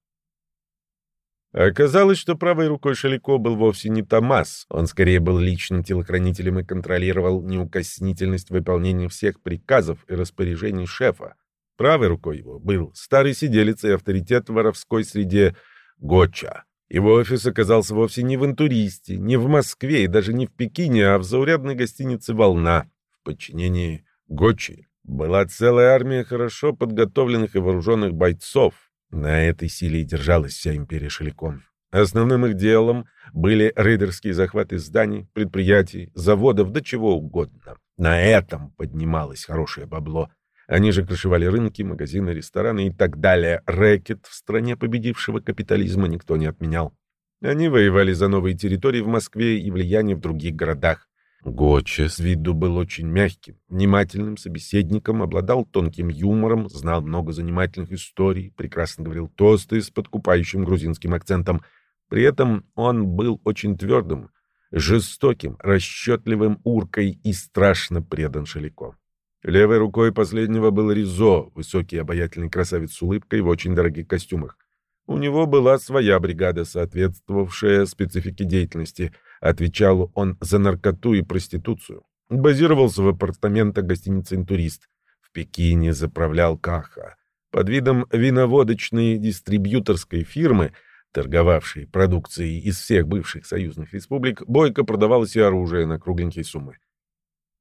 Оказалось, что правой рукой Шалико был вовсе не Томас. Он скорее был личным телохранителем и контролировал неукоснительность выполнения всех приказов и распоряжений шефа. Правой рукой его был старый сиделец и авторитет в воровской среде Гоча. Его офис оказался вовсе не в Интуристе, не в Москве и даже не в Пекине, а в заурядной гостинице «Волна» в подчинении Гочи. Была целая армия хорошо подготовленных и вооруженных бойцов. На этой силе и держалась вся империя Шеликон. Основным их делом были рейдерские захваты зданий, предприятий, заводов, да чего угодно. На этом поднималось хорошее бабло – они же крышевали рынки, магазины, рестораны и так далее. Рэкет в стране победившего капитализма никто не отменял. Они воевали за новые территории в Москве и влияние в других городах. Гоча с виду был очень мягким, внимательным собеседником, обладал тонким юмором, знал много занимательных историй, прекрасно говорил тосты с подкупающим грузинским акцентом. При этом он был очень твердым, жестоким, расчетливым уркой и страшно предан Шелико. Левой рукой последнего был Ризо, высокий обаятельный красавец с улыбкой в очень дорогих костюмах. У него была своя бригада, соответствовавшая специфике деятельности. Отвечал он за наркоту и проституцию. Базировался в апартаментах гостиницы «Интурист». В Пекине заправлял Каха. Под видом виноводочной дистрибьюторской фирмы, торговавшей продукцией из всех бывших союзных республик, Бойко продавалось и оружие на кругленькие суммы.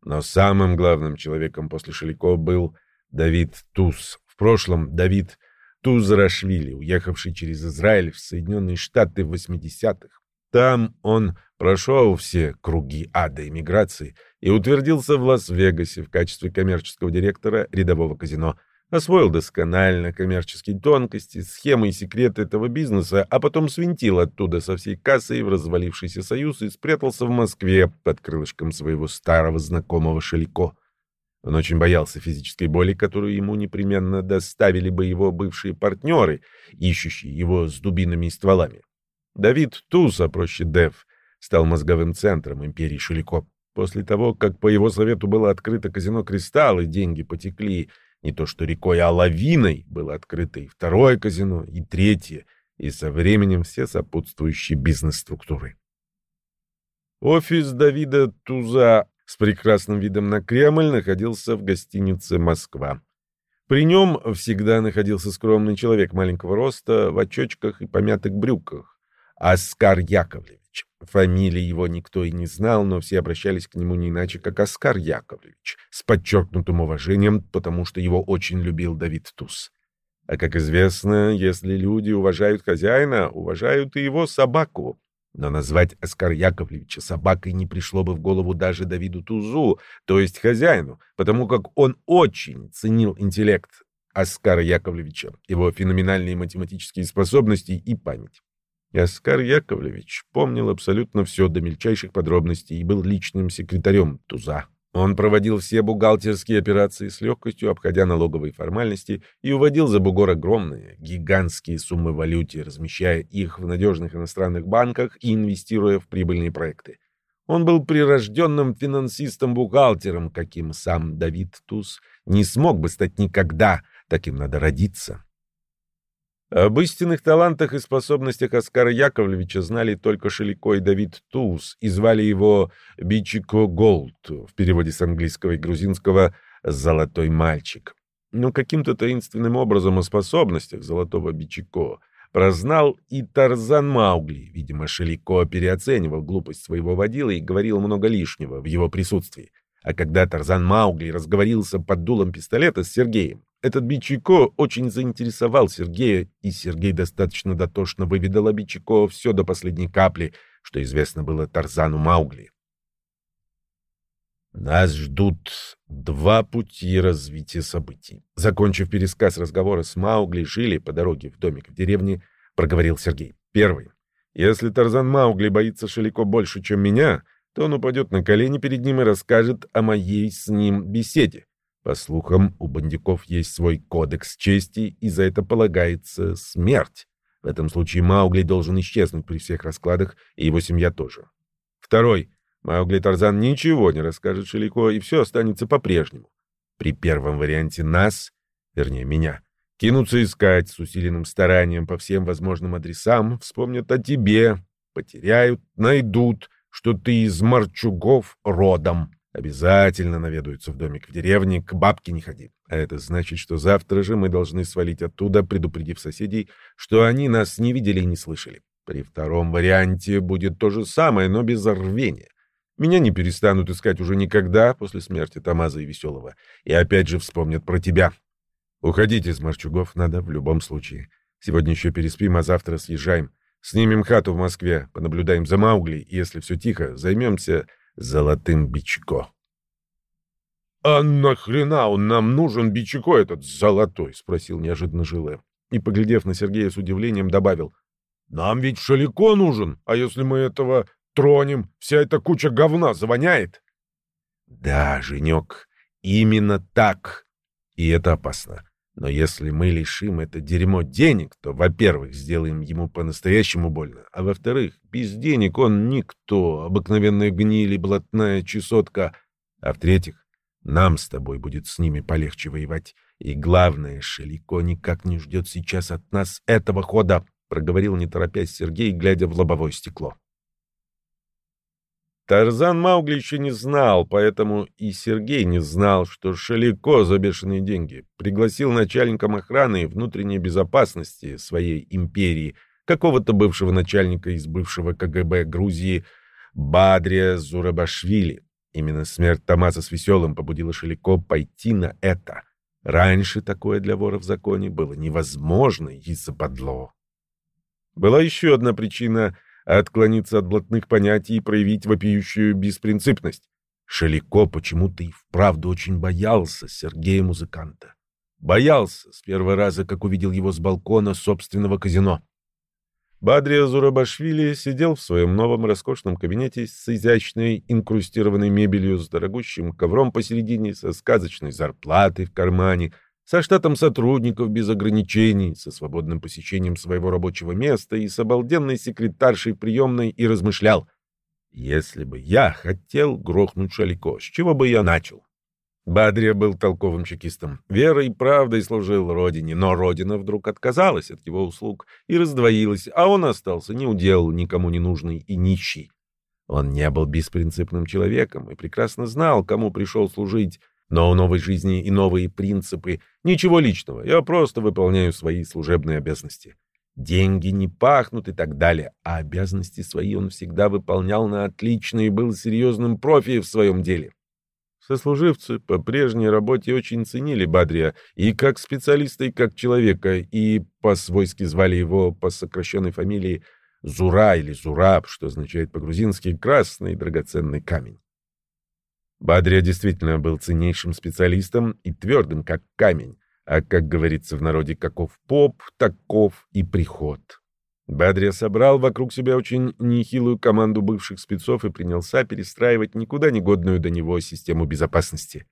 Но самым главным человеком после Шелико был Давид Туз. В прошлом Давид Тузрашвили, уехавший через Израиль в Соединенные Штаты в 80-х. Там он прошел все круги ада иммиграции и утвердился в Лас-Вегасе в качестве коммерческого директора рядового казино – освоил досконально коммерческие тонкости, схемы и секреты этого бизнеса, а потом свинтил оттуда со всей кассой в развалившийся союз и спрятался в Москве под крылышком своего старого знакомого Шелико. Он очень боялся физической боли, которую ему непременно доставили бы его бывшие партнеры, ищущие его с дубинами и стволами. Давид Туса, проще Дев, стал мозговым центром империи Шелико. После того, как по его совету было открыто казино «Кристалл» и деньги потекли не то что рекой, а лавиной было открыто и второе казино, и третье, и со временем все сопутствующие бизнес-структуры. Офис Давида Туза с прекрасным видом на Кремль находился в гостинице «Москва». При нем всегда находился скромный человек маленького роста, в очочках и помятых брюках, Оскар Яковлевич. Фамилии его никто и не знал, но все обращались к нему не иначе, как Оскар Яковлевич, с подчеркнутым уважением, потому что его очень любил Давид Туз. А как известно, если люди уважают хозяина, уважают и его собаку. Но назвать Оскар Яковлевича собакой не пришло бы в голову даже Давиду Тузу, то есть хозяину, потому как он очень ценил интеллект Оскара Яковлевича, его феноменальные математические способности и память. И Оскар Яковлевич помнил абсолютно все до мельчайших подробностей и был личным секретарем Туза. Он проводил все бухгалтерские операции с легкостью, обходя налоговые формальности, и уводил за бугор огромные, гигантские суммы в валюте, размещая их в надежных иностранных банках и инвестируя в прибыльные проекты. Он был прирожденным финансистом-бухгалтером, каким сам Давид Туз не смог бы стать никогда, таким надо родиться. Об истинных талантах и способностях Оскара Яковлевича знали только Шелико и Давид Туз, и звали его Бичико Голд, в переводе с английского и грузинского «золотой мальчик». Но каким-то таинственным образом о способностях золотого Бичико прознал и Тарзан Маугли. Видимо, Шелико переоценивал глупость своего водила и говорил много лишнего в его присутствии. А когда Тарзан Маугли разговорился под дулом пистолета с Сергеем, этот Бичико очень заинтересовал Сергея, и Сергей достаточно дотошно выведал о Бичико все до последней капли, что известно было Тарзану Маугли. Нас ждут два пути развития событий. Закончив пересказ разговора с Маугли, жили по дороге в домик в деревне, проговорил Сергей. Первый. Если Тарзан Маугли боится Шелико больше, чем меня, то он упадет на колени перед ним и расскажет о моей с ним беседе. По слухам, у бандюков есть свой кодекс чести, и за это полагается смерть. В этом случае Маугли должен исчезнуть при всех раскладах, и его семья тоже. Второй. Маугли Тарзан ничего не расскажет Шелико, и все останется по-прежнему. При первом варианте нас, вернее меня, кинутся искать с усиленным старанием по всем возможным адресам, вспомнят о тебе, потеряют, найдут, что ты из Марчугов родом. Обязательно наведаются в домик в деревне, к бабке не ходи. А это значит, что завтра же мы должны свалить оттуда, предупредив соседей, что они нас не видели и не слышали. При втором варианте будет то же самое, но без рвения. Меня не перестанут искать уже никогда после смерти Тамаза и Веселого. И опять же вспомнят про тебя. Уходить из Марчугов надо в любом случае. Сегодня еще переспим, а завтра съезжаем. Снимем хату в Москве, понаблюдаем за Маугли, и если все тихо, займемся золотым бичко. — А нахрена он нам нужен бичко этот золотой? — спросил неожиданно Жиле. И, поглядев на Сергея с удивлением, добавил. — Нам ведь шалико нужен, а если мы этого тронем, вся эта куча говна завоняет. — Да, Женек, именно так. И это опасно. Но если мы лишим это дерьмо денег, то, во-первых, сделаем ему по-настоящему больно, а во-вторых, без денег он никто, обыкновенная гниль и блатная чесотка, а в-третьих, нам с тобой будет с ними полегче воевать. И главное, Шелико никак не ждет сейчас от нас этого хода, — проговорил не торопясь Сергей, глядя в лобовое стекло. Тарзан Маугли еще не знал, поэтому и Сергей не знал, что Шалико за бешеные деньги пригласил начальником охраны и внутренней безопасности своей империи какого-то бывшего начальника из бывшего КГБ Грузии Бадрия Зурабашвили. Именно смерть Томаса с Веселым побудила Шалико пойти на это. Раньше такое для вора в законе было невозможно из-за подло. Была еще одна причина — отклониться от блатных понятий и проявить вопиющую беспринципность. Шелико почему-то и вправду очень боялся Сергея-музыканта. Боялся с первого раза, как увидел его с балкона собственного казино. Бадрия Зурабашвили сидел в своем новом роскошном кабинете с изящной инкрустированной мебелью, с дорогущим ковром посередине, со сказочной зарплатой в кармане — со штатом сотрудников без ограничений, со свободным посещением своего рабочего места и с обалденной секретаршей приемной и размышлял. Если бы я хотел грохнуть Шалико, с чего бы я начал? Бадрия был толковым чекистом. Верой и правдой служил родине, но родина вдруг отказалась от его услуг и раздвоилась, а он остался неудел, никому не нужный и нищий. Он не был беспринципным человеком и прекрасно знал, кому пришел служить, но у новой жизни и новые принципы. Ничего личного, я просто выполняю свои служебные обязанности. Деньги не пахнут и так далее, а обязанности свои он всегда выполнял на отлично и был серьезным профи в своем деле. Сослуживцы по прежней работе очень ценили Бадрия и как специалиста, и как человека, и по-свойски звали его по сокращенной фамилии Зура или Зураб, что означает по-грузински «красный драгоценный камень». Бадрия действительно был ценнейшим специалистом и твердым, как камень, а, как говорится в народе, каков поп, таков и приход. Бадрия собрал вокруг себя очень нехилую команду бывших спецов и принялся перестраивать никуда не годную до него систему безопасности.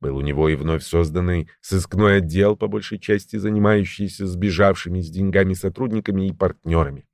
Был у него и вновь созданный сыскной отдел, по большей части занимающийся сбежавшими с деньгами сотрудниками и партнерами.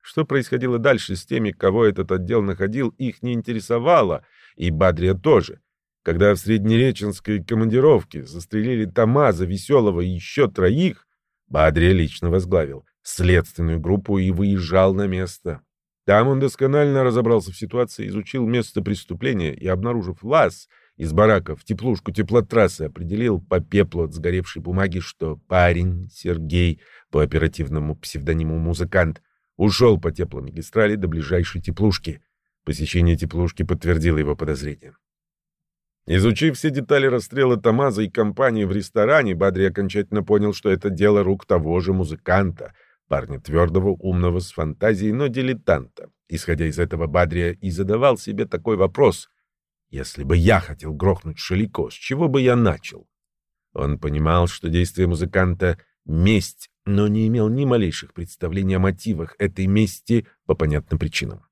Что происходило дальше с теми, кого этот отдел находил, их не интересовало — и Бадрия тоже. Когда в Среднереченской командировке застрелили Тамаза, Веселого и еще троих, Бадрия лично возглавил следственную группу и выезжал на место. Там он досконально разобрался в ситуации, изучил место преступления и, обнаружив лаз из бараков в теплушку теплотрассы, определил по пеплу от сгоревшей бумаги, что парень Сергей, по оперативному псевдониму музыкант, ушел по тепломагистрали до ближайшей теплушки — Посещение теплушки подтвердило его подозрения. Изучив все детали расстрела Тамаза и компании в ресторане, Бадри окончательно понял, что это дело рук того же музыканта, парня твердого, умного, с фантазией, но дилетанта. Исходя из этого, Бадрия и задавал себе такой вопрос. «Если бы я хотел грохнуть Шалико, с чего бы я начал?» Он понимал, что действие музыканта — месть, но не имел ни малейших представлений о мотивах этой мести по понятным причинам.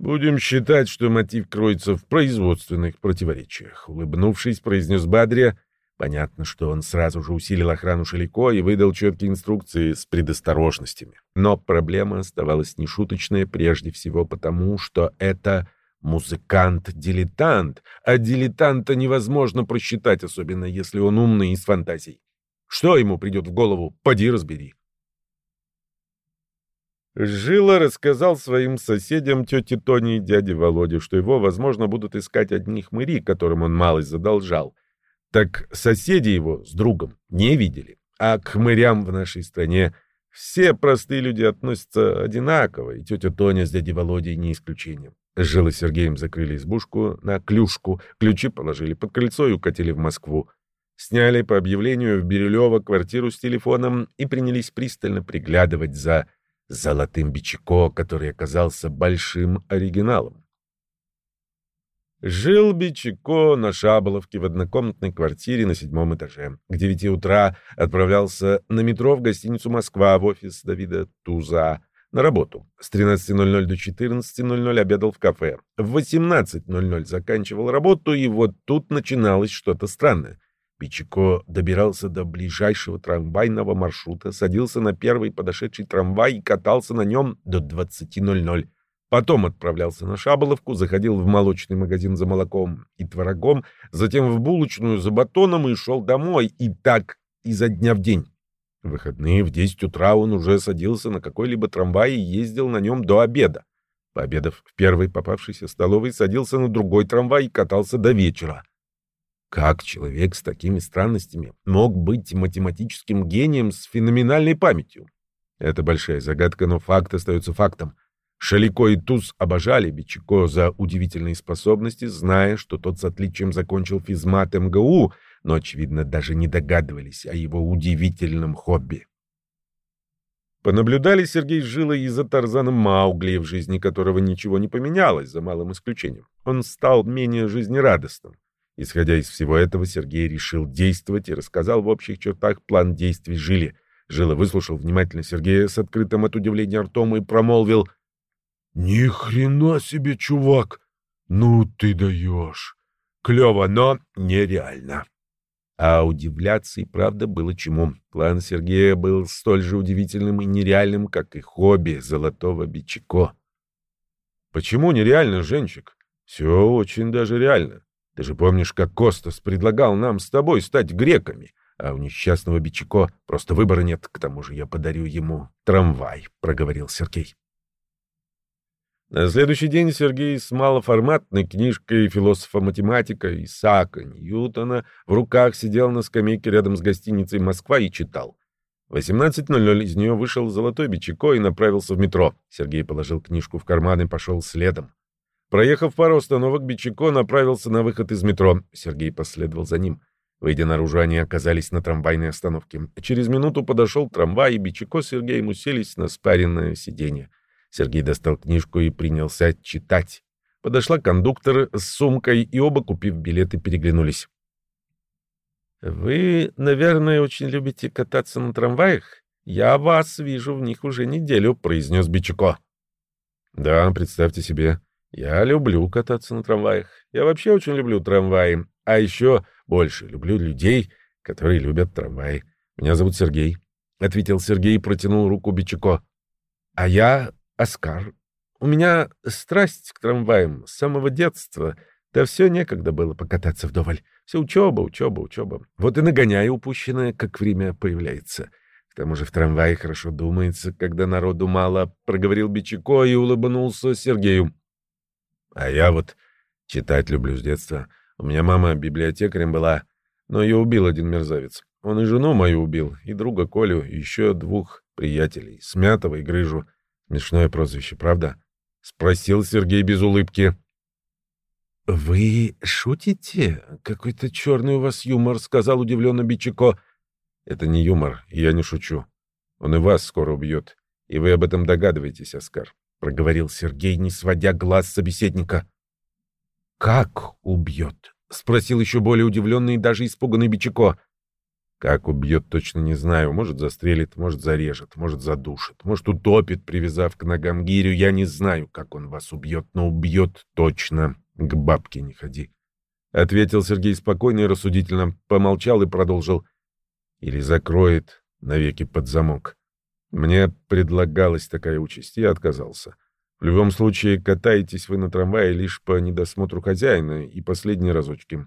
«Будем считать, что мотив кроется в производственных противоречиях», — улыбнувшись, произнес Бадрия. Понятно, что он сразу же усилил охрану Шелико и выдал четкие инструкции с предосторожностями. Но проблема оставалась нешуточная прежде всего потому, что это музыкант-дилетант, а дилетанта невозможно просчитать, особенно если он умный и с фантазией. Что ему придет в голову, поди разбери. Жила рассказал своим соседям, тете Тони и дяде Володе, что его, возможно, будут искать одни хмыри, которым он малость задолжал. Так соседи его с другом не видели. А к хмырям в нашей стране все простые люди относятся одинаково, и тетя Тоня с дядей Володей не исключением. Жила Сергеем закрыли избушку на клюшку, ключи положили под крыльцо и укатили в Москву. Сняли по объявлению в Бирюлево квартиру с телефоном и принялись пристально приглядывать за золотым бичико, который оказался большим оригиналом. Жил Бичико на Шаболовке в однокомнатной квартире на седьмом этаже. К девяти утра отправлялся на метро в гостиницу «Москва» в офис Давида Туза на работу. С 13.00 до 14.00 обедал в кафе. В 18.00 заканчивал работу, и вот тут начиналось что-то странное. Бичико добирался до ближайшего трамвайного маршрута, садился на первый подошедший трамвай и катался на нем до 20.00. Потом отправлялся на Шаболовку, заходил в молочный магазин за молоком и творогом, затем в булочную за батоном и шел домой. И так изо дня в день. В выходные в 10 утра он уже садился на какой-либо трамвай и ездил на нем до обеда. Пообедав в первой попавшейся столовой, садился на другой трамвай и катался до вечера. Как человек с такими странностями мог быть математическим гением с феноменальной памятью? Это большая загадка, но факт остается фактом. Шалико и Туз обожали Бичико за удивительные способности, зная, что тот с отличием закончил физмат МГУ, но, очевидно, даже не догадывались о его удивительном хобби. Понаблюдали Сергей с Жилой и за Тарзаном Маугли, в жизни которого ничего не поменялось, за малым исключением. Он стал менее жизнерадостным. Исходя из всего этого, Сергей решил действовать и рассказал в общих чертах план действий Жили. Жила выслушал внимательно Сергея с открытым от удивления ртом и промолвил «Ни хрена себе, чувак! Ну ты даешь! Клево, но нереально!» А удивляться и правда было чему. План Сергея был столь же удивительным и нереальным, как и хобби золотого бичико. «Почему нереально, Женчик? Все очень даже реально. Ты же помнишь, как Костас предлагал нам с тобой стать греками, а у несчастного Бичико просто выбора нет, к тому же я подарю ему трамвай», — проговорил Сергей. На следующий день Сергей с малоформатной книжкой философа-математика Исаака Ньютона в руках сидел на скамейке рядом с гостиницей «Москва» и читал. В 18.00 из нее вышел золотой бичико и направился в метро. Сергей положил книжку в карман и пошел следом. Проехав пару остановок, Бичико направился на выход из метро. Сергей последовал за ним. Выйдя наружу, они оказались на трамвайной остановке. Через минуту подошел трамвай, и Бичико с Сергеем уселись на спаренное сиденье. Сергей достал книжку и принялся читать. Подошла кондуктор с сумкой, и оба, купив билеты, переглянулись. «Вы, наверное, очень любите кататься на трамваях? Я вас вижу в них уже неделю», — произнес Бичуко. «Да, представьте себе. Я люблю кататься на трамваях. Я вообще очень люблю трамваи. А еще больше люблю людей, которые любят трамваи. Меня зовут Сергей», — ответил Сергей и протянул руку Бичуко. «А я Оскар. У меня страсть к трамваям с самого детства. Да все некогда было покататься вдоволь. Все учеба, учеба, учеба. Вот и нагоняю упущенное, как время появляется. К тому же в трамвае хорошо думается, когда народу мало, — проговорил Бичико и улыбнулся Сергею. А я вот читать люблю с детства. У меня мама библиотекарем была, но ее убил один мерзавец. Он и жену мою убил, и друга Колю, и еще двух приятелей, Смятого и Грыжу. Смешное прозвище, правда? Спросил Сергей без улыбки. Вы шутите? Какой-то черный у вас юмор, сказал удивленно Бичико. Это не юмор, я не шучу. Он и вас скоро убьет. И вы об этом догадываетесь, Оскар, проговорил Сергей, не сводя глаз собеседника. Как убьет? спросил еще более удивленный и даже испуганный Бичико. Как убьет, точно не знаю. Может, застрелит, может, зарежет, может, задушит, может, утопит, привязав к ногам гирю. Я не знаю, как он вас убьет, но убьет точно. К бабке не ходи. Ответил Сергей спокойно и рассудительно, помолчал и продолжил. Или закроет навеки под замок. Мне предлагалась такая участь, я отказался. В любом случае, катаетесь вы на трамвае лишь по недосмотру хозяина и последние разочки.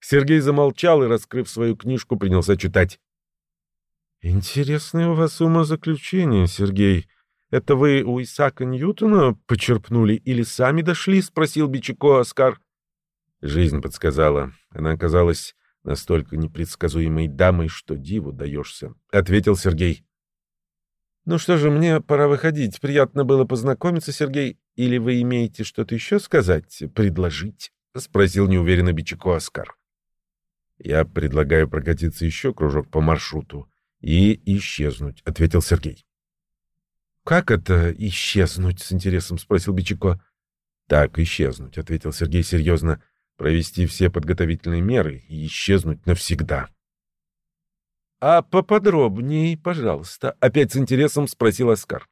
Сергей замолчал и, раскрыв свою книжку, принялся читать. «Интересное у вас умозаключение, Сергей. Это вы у Исаака Ньютона почерпнули или сами дошли?» — спросил Бичико Оскар. Жизнь подсказала. Она оказалась настолько непредсказуемой дамой, что диву даешься, — ответил Сергей. «Ну что же, мне пора выходить. Приятно было познакомиться, Сергей. Или вы имеете что-то еще сказать, предложить?» — спросил неуверенно Бичико Оскар. «Я предлагаю прокатиться еще кружок по маршруту и исчезнуть», — ответил Сергей. «Как это исчезнуть?» — с интересом спросил Бичико. «Так, исчезнуть», — ответил Сергей серьезно провести все подготовительные меры и исчезнуть навсегда. — А поподробнее, пожалуйста, — опять с интересом спросил Оскар.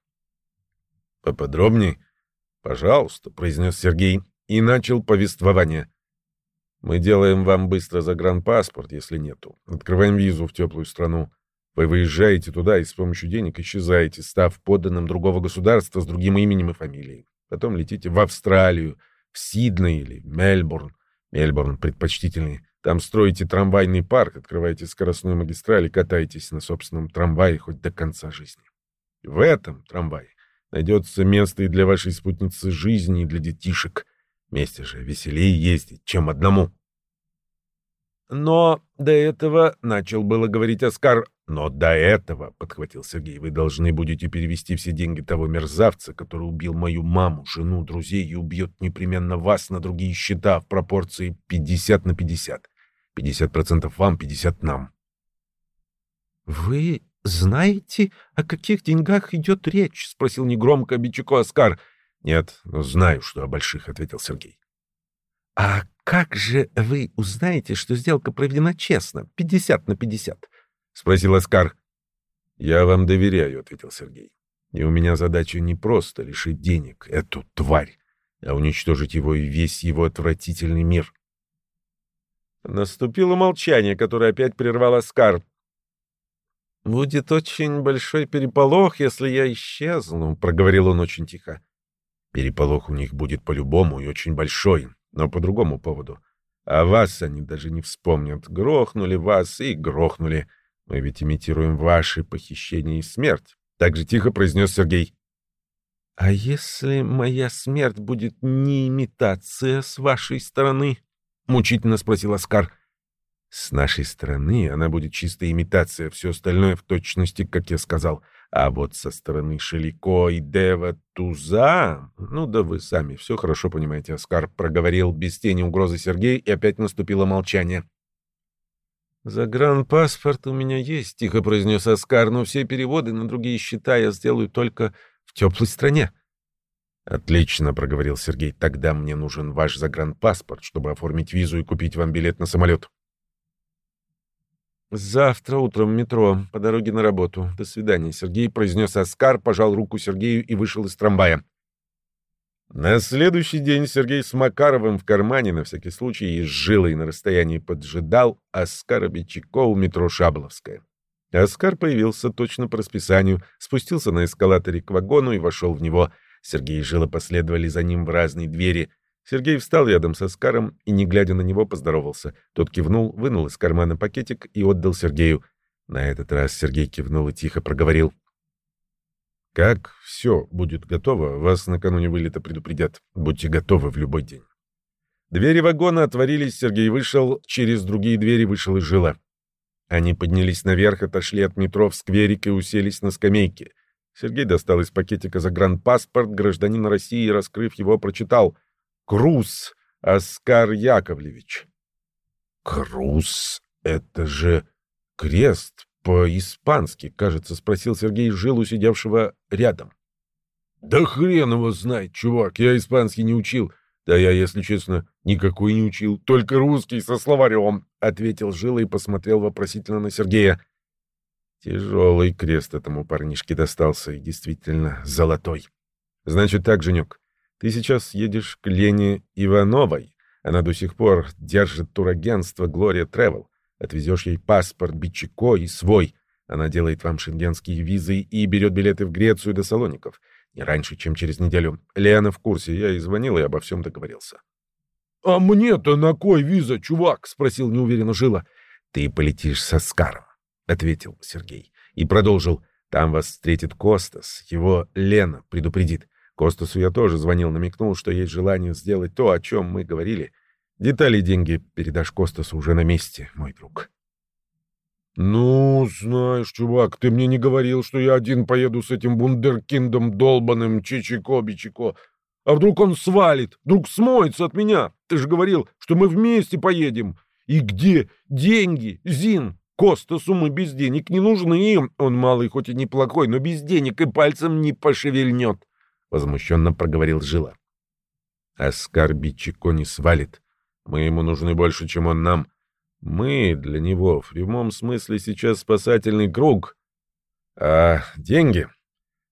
— Поподробнее? — Пожалуйста, — произнес Сергей и начал повествование. — Мы делаем вам быстро загранпаспорт, если нету. Открываем визу в теплую страну. Вы выезжаете туда и с помощью денег исчезаете, став подданным другого государства с другим именем и фамилией. Потом летите в Австралию, в Сидней или Мельбурн. Мельбурн предпочтительнее. Там строите трамвайный парк, открываете скоростную магистраль и катаетесь на собственном трамвае хоть до конца жизни. В этом трамвае найдется место и для вашей спутницы жизни, и для детишек. Вместе же веселее ездить, чем одному. Но до этого начал было говорить Оскар, но до этого, — подхватил Сергей, — вы должны будете перевести все деньги того мерзавца, который убил мою маму, жену, друзей и убьет непременно вас на другие счета в пропорции 50 на 50. 50% вам, 50 нам. — Вы знаете, о каких деньгах идет речь? — спросил негромко Бичуко Оскар. — Нет, но знаю, что о больших, — ответил Сергей. — А как же вы узнаете, что сделка проведена честно, 50 на 50? — спросил Оскар. «Я вам доверяю», — ответил Сергей. «И у меня задача не просто лишить денег эту тварь, а уничтожить его и весь его отвратительный мир». Наступило молчание, которое опять прервал Оскар. «Будет очень большой переполох, если я исчезну», — проговорил он очень тихо. «Переполох у них будет по-любому и очень большой, но по другому поводу. А вас они даже не вспомнят. Грохнули вас и грохнули. Мы ведь имитируем ваши похищения и смерть. Так же тихо произнес Сергей. А если моя смерть будет не имитация с вашей стороны? Мучительно спросил Оскар. С нашей стороны она будет чистая имитация, все остальное в точности, как я сказал. А вот со стороны Шелико и Дева Туза... Ну да вы сами все хорошо понимаете, Оскар проговорил без тени угрозы Сергей, и опять наступило молчание. «Загранпаспорт у меня есть», — тихо произнес Оскар, «но все переводы на другие счета я сделаю только в теплой стране». «Отлично», — проговорил Сергей, «тогда мне нужен ваш загранпаспорт, чтобы оформить визу и купить вам билет на самолет». «Завтра утром в метро, по дороге на работу. До свидания, Сергей», — произнес Оскар, пожал руку Сергею и вышел из трамвая. На следующий день Сергей с Макаровым в кармане на всякий случай и с жилой на расстоянии поджидал Оскара Бичико у метро Шабловская. Оскар появился точно по расписанию, спустился на эскалаторе к вагону и вошел в него. Сергей и Жила последовали за ним в разные двери. Сергей встал рядом с Оскаром и, не глядя на него, поздоровался. Тот кивнул, вынул из кармана пакетик и отдал Сергею. На этот раз Сергей кивнул и тихо проговорил. Как все будет готово, вас накануне вылета предупредят. Будьте готовы в любой день. Двери вагона отворились, Сергей вышел, через другие двери вышел и жила. Они поднялись наверх, отошли от метро в скверик и уселись на скамейке. Сергей достал из пакетика загранпаспорт гражданина России и, раскрыв его, прочитал «Круз Оскар Яковлевич». «Круз? Это же крест по-испански, кажется, спросил Сергей жилу сидевшего рядом. Да хрен его знает, чувак, я испанский не учил. Да я, если честно, «Никакой не учил, только русский со словарем», — ответил Жила и посмотрел вопросительно на Сергея. Тяжелый крест этому парнишке достался, и действительно золотой. «Значит так, Женек, ты сейчас едешь к Лене Ивановой. Она до сих пор держит турагентство «Глория Тревел». Отвезешь ей паспорт Бичико и свой. Она делает вам шенгенские визы и берет билеты в Грецию до Салоников. Не раньше, чем через неделю. Лена в курсе. Я и звонил, и обо всем договорился. — А мне-то на кой виза, чувак? — спросил неуверенно Жила. — Ты полетишь со Скаром, — ответил Сергей. И продолжил. — Там вас встретит Костас. Его Лена предупредит. Костасу я тоже звонил, намекнул, что есть желание сделать то, о чем мы говорили. Детали и деньги передашь Костасу уже на месте, мой друг. «Ну, знаешь, чувак, ты мне не говорил, что я один поеду с этим вундеркиндом долбаным Чичико-Бичико. А вдруг он свалит, вдруг смоется от меня? Ты же говорил, что мы вместе поедем. И где деньги, Зин? Костасу мы без денег не нужны. Он малый, хоть и неплохой, но без денег и пальцем не пошевельнет. — возмущенно проговорил Жила. «Оскар Бичико не свалит. Мы ему нужны больше, чем он нам. Мы для него в прямом смысле сейчас спасательный круг. А деньги?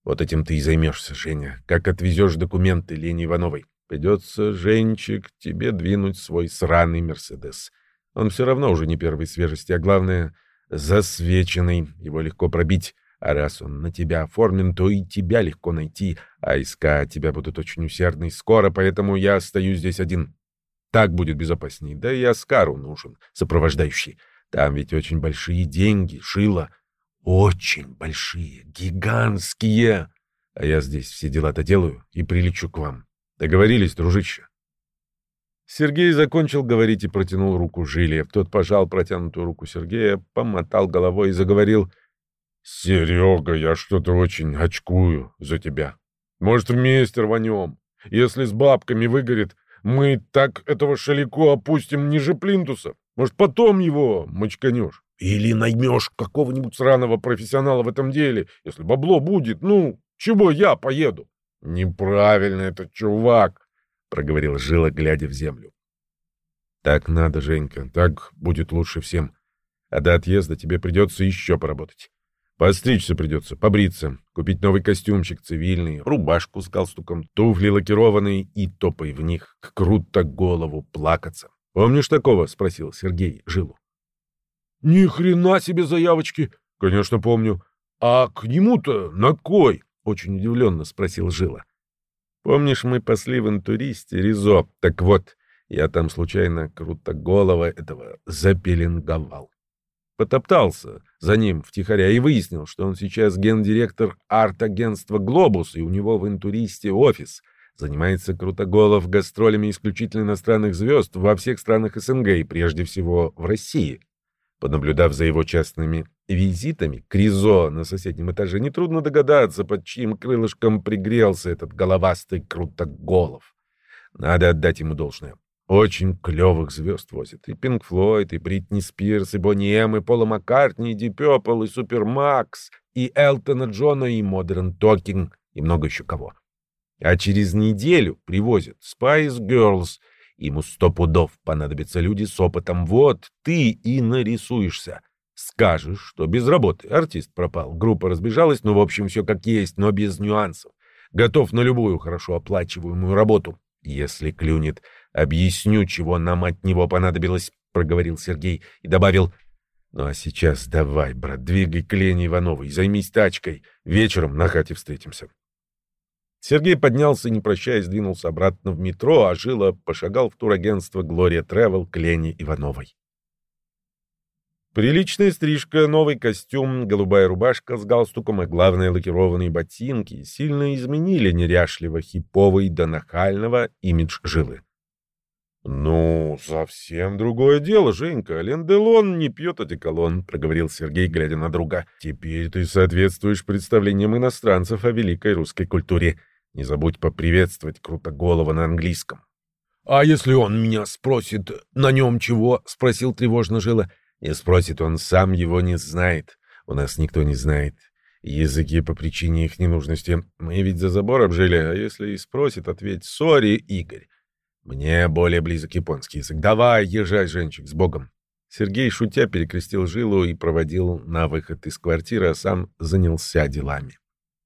Вот этим ты и займешься, Женя. Как отвезешь документы Лене Ивановой? Придется, Женчик, тебе двинуть свой сраный Мерседес. Он все равно уже не первой свежести, а главное — засвеченный. Его легко пробить. А раз он на тебя оформлен, то и тебя легко найти, а искать тебя будут очень усердны и скоро, поэтому я остаюсь здесь один. Так будет безопаснее. Да и Оскару нужен сопровождающий. Там ведь очень большие деньги, шило. Очень большие, гигантские. А я здесь все дела-то делаю и прилечу к вам. Договорились, дружище?» Сергей закончил говорить и протянул руку Жиле. Тот пожал протянутую руку Сергея, помотал головой и заговорил — «Серега, я что-то очень очкую за тебя. Может, вместе рванем? Если с бабками выгорит, мы так этого шалико опустим ниже плинтуса. Может, потом его мочканешь? Или наймешь какого-нибудь сраного профессионала в этом деле, если бабло будет. Ну, чего я поеду?» «Неправильно этот чувак», — проговорил Жила, глядя в землю. «Так надо, Женька, так будет лучше всем. А до отъезда тебе придется еще поработать. Постричься придется, побриться, купить новый костюмчик цивильный, рубашку с галстуком, туфли лакированные и топай в них, круто голову, плакаться. Помнишь такого? — спросил Сергей Жилу. — Ни хрена себе заявочки! — Конечно, помню. — А к нему-то на кой? — очень удивленно спросил Жила. — Помнишь, мы пасли в интуристе Ризо? Так вот, я там случайно круто голова этого запеленговал потоптался за ним втихаря и выяснил, что он сейчас гендиректор арт-агентства «Глобус», и у него в интуристе офис. Занимается Крутоголов гастролями исключительно иностранных звезд во всех странах СНГ и прежде всего в России. Понаблюдав за его частными визитами к Ризо на соседнем этаже, нетрудно догадаться, под чьим крылышком пригрелся этот головастый Крутоголов. Надо отдать ему должное. Очень клевых звезд возят. И Pink Floyd, и Бритни Спирс, и Boney M, и Пола Маккартни, и Deep Purple, и Supermax, и Элтона Джона, и Modern Talking, и много еще кого. А через неделю привозят Spice Girls. Ему сто пудов понадобятся люди с опытом. Вот ты и нарисуешься. Скажешь, что без работы. Артист пропал, группа разбежалась, ну, в общем, все как есть, но без нюансов. Готов на любую хорошо оплачиваемую работу. Если клюнет, объясню, чего нам от него понадобилось, — проговорил Сергей и добавил, — ну а сейчас давай, брат, двигай к Лене Ивановой, займись тачкой. Вечером на хате встретимся. Сергей поднялся и, не прощаясь, двинулся обратно в метро, а Жила пошагал в турагентство «Глория Тревел» к Лене Ивановой. Приличная стрижка, новый костюм, голубая рубашка с галстуком и, главное, лакированные ботинки сильно изменили неряшливо хиповый до нахального имидж жилы. «Ну, совсем другое дело, Женька. Ленделон не пьет одеколон», — проговорил Сергей, глядя на друга. «Теперь ты соответствуешь представлениям иностранцев о великой русской культуре. Не забудь поприветствовать Крутоголова на английском». «А если он меня спросит, на нем чего?» — спросил тревожно Жила. Не спросит, он сам его не знает. У нас никто не знает. Языки по причине их ненужности. Мы ведь за забор обжили, а если и спросит, ответь «Сори, Игорь». Мне более близок японский язык. Давай, езжай, женщик, с Богом. Сергей, шутя, перекрестил Жилу и проводил на выход из квартиры, а сам занялся делами.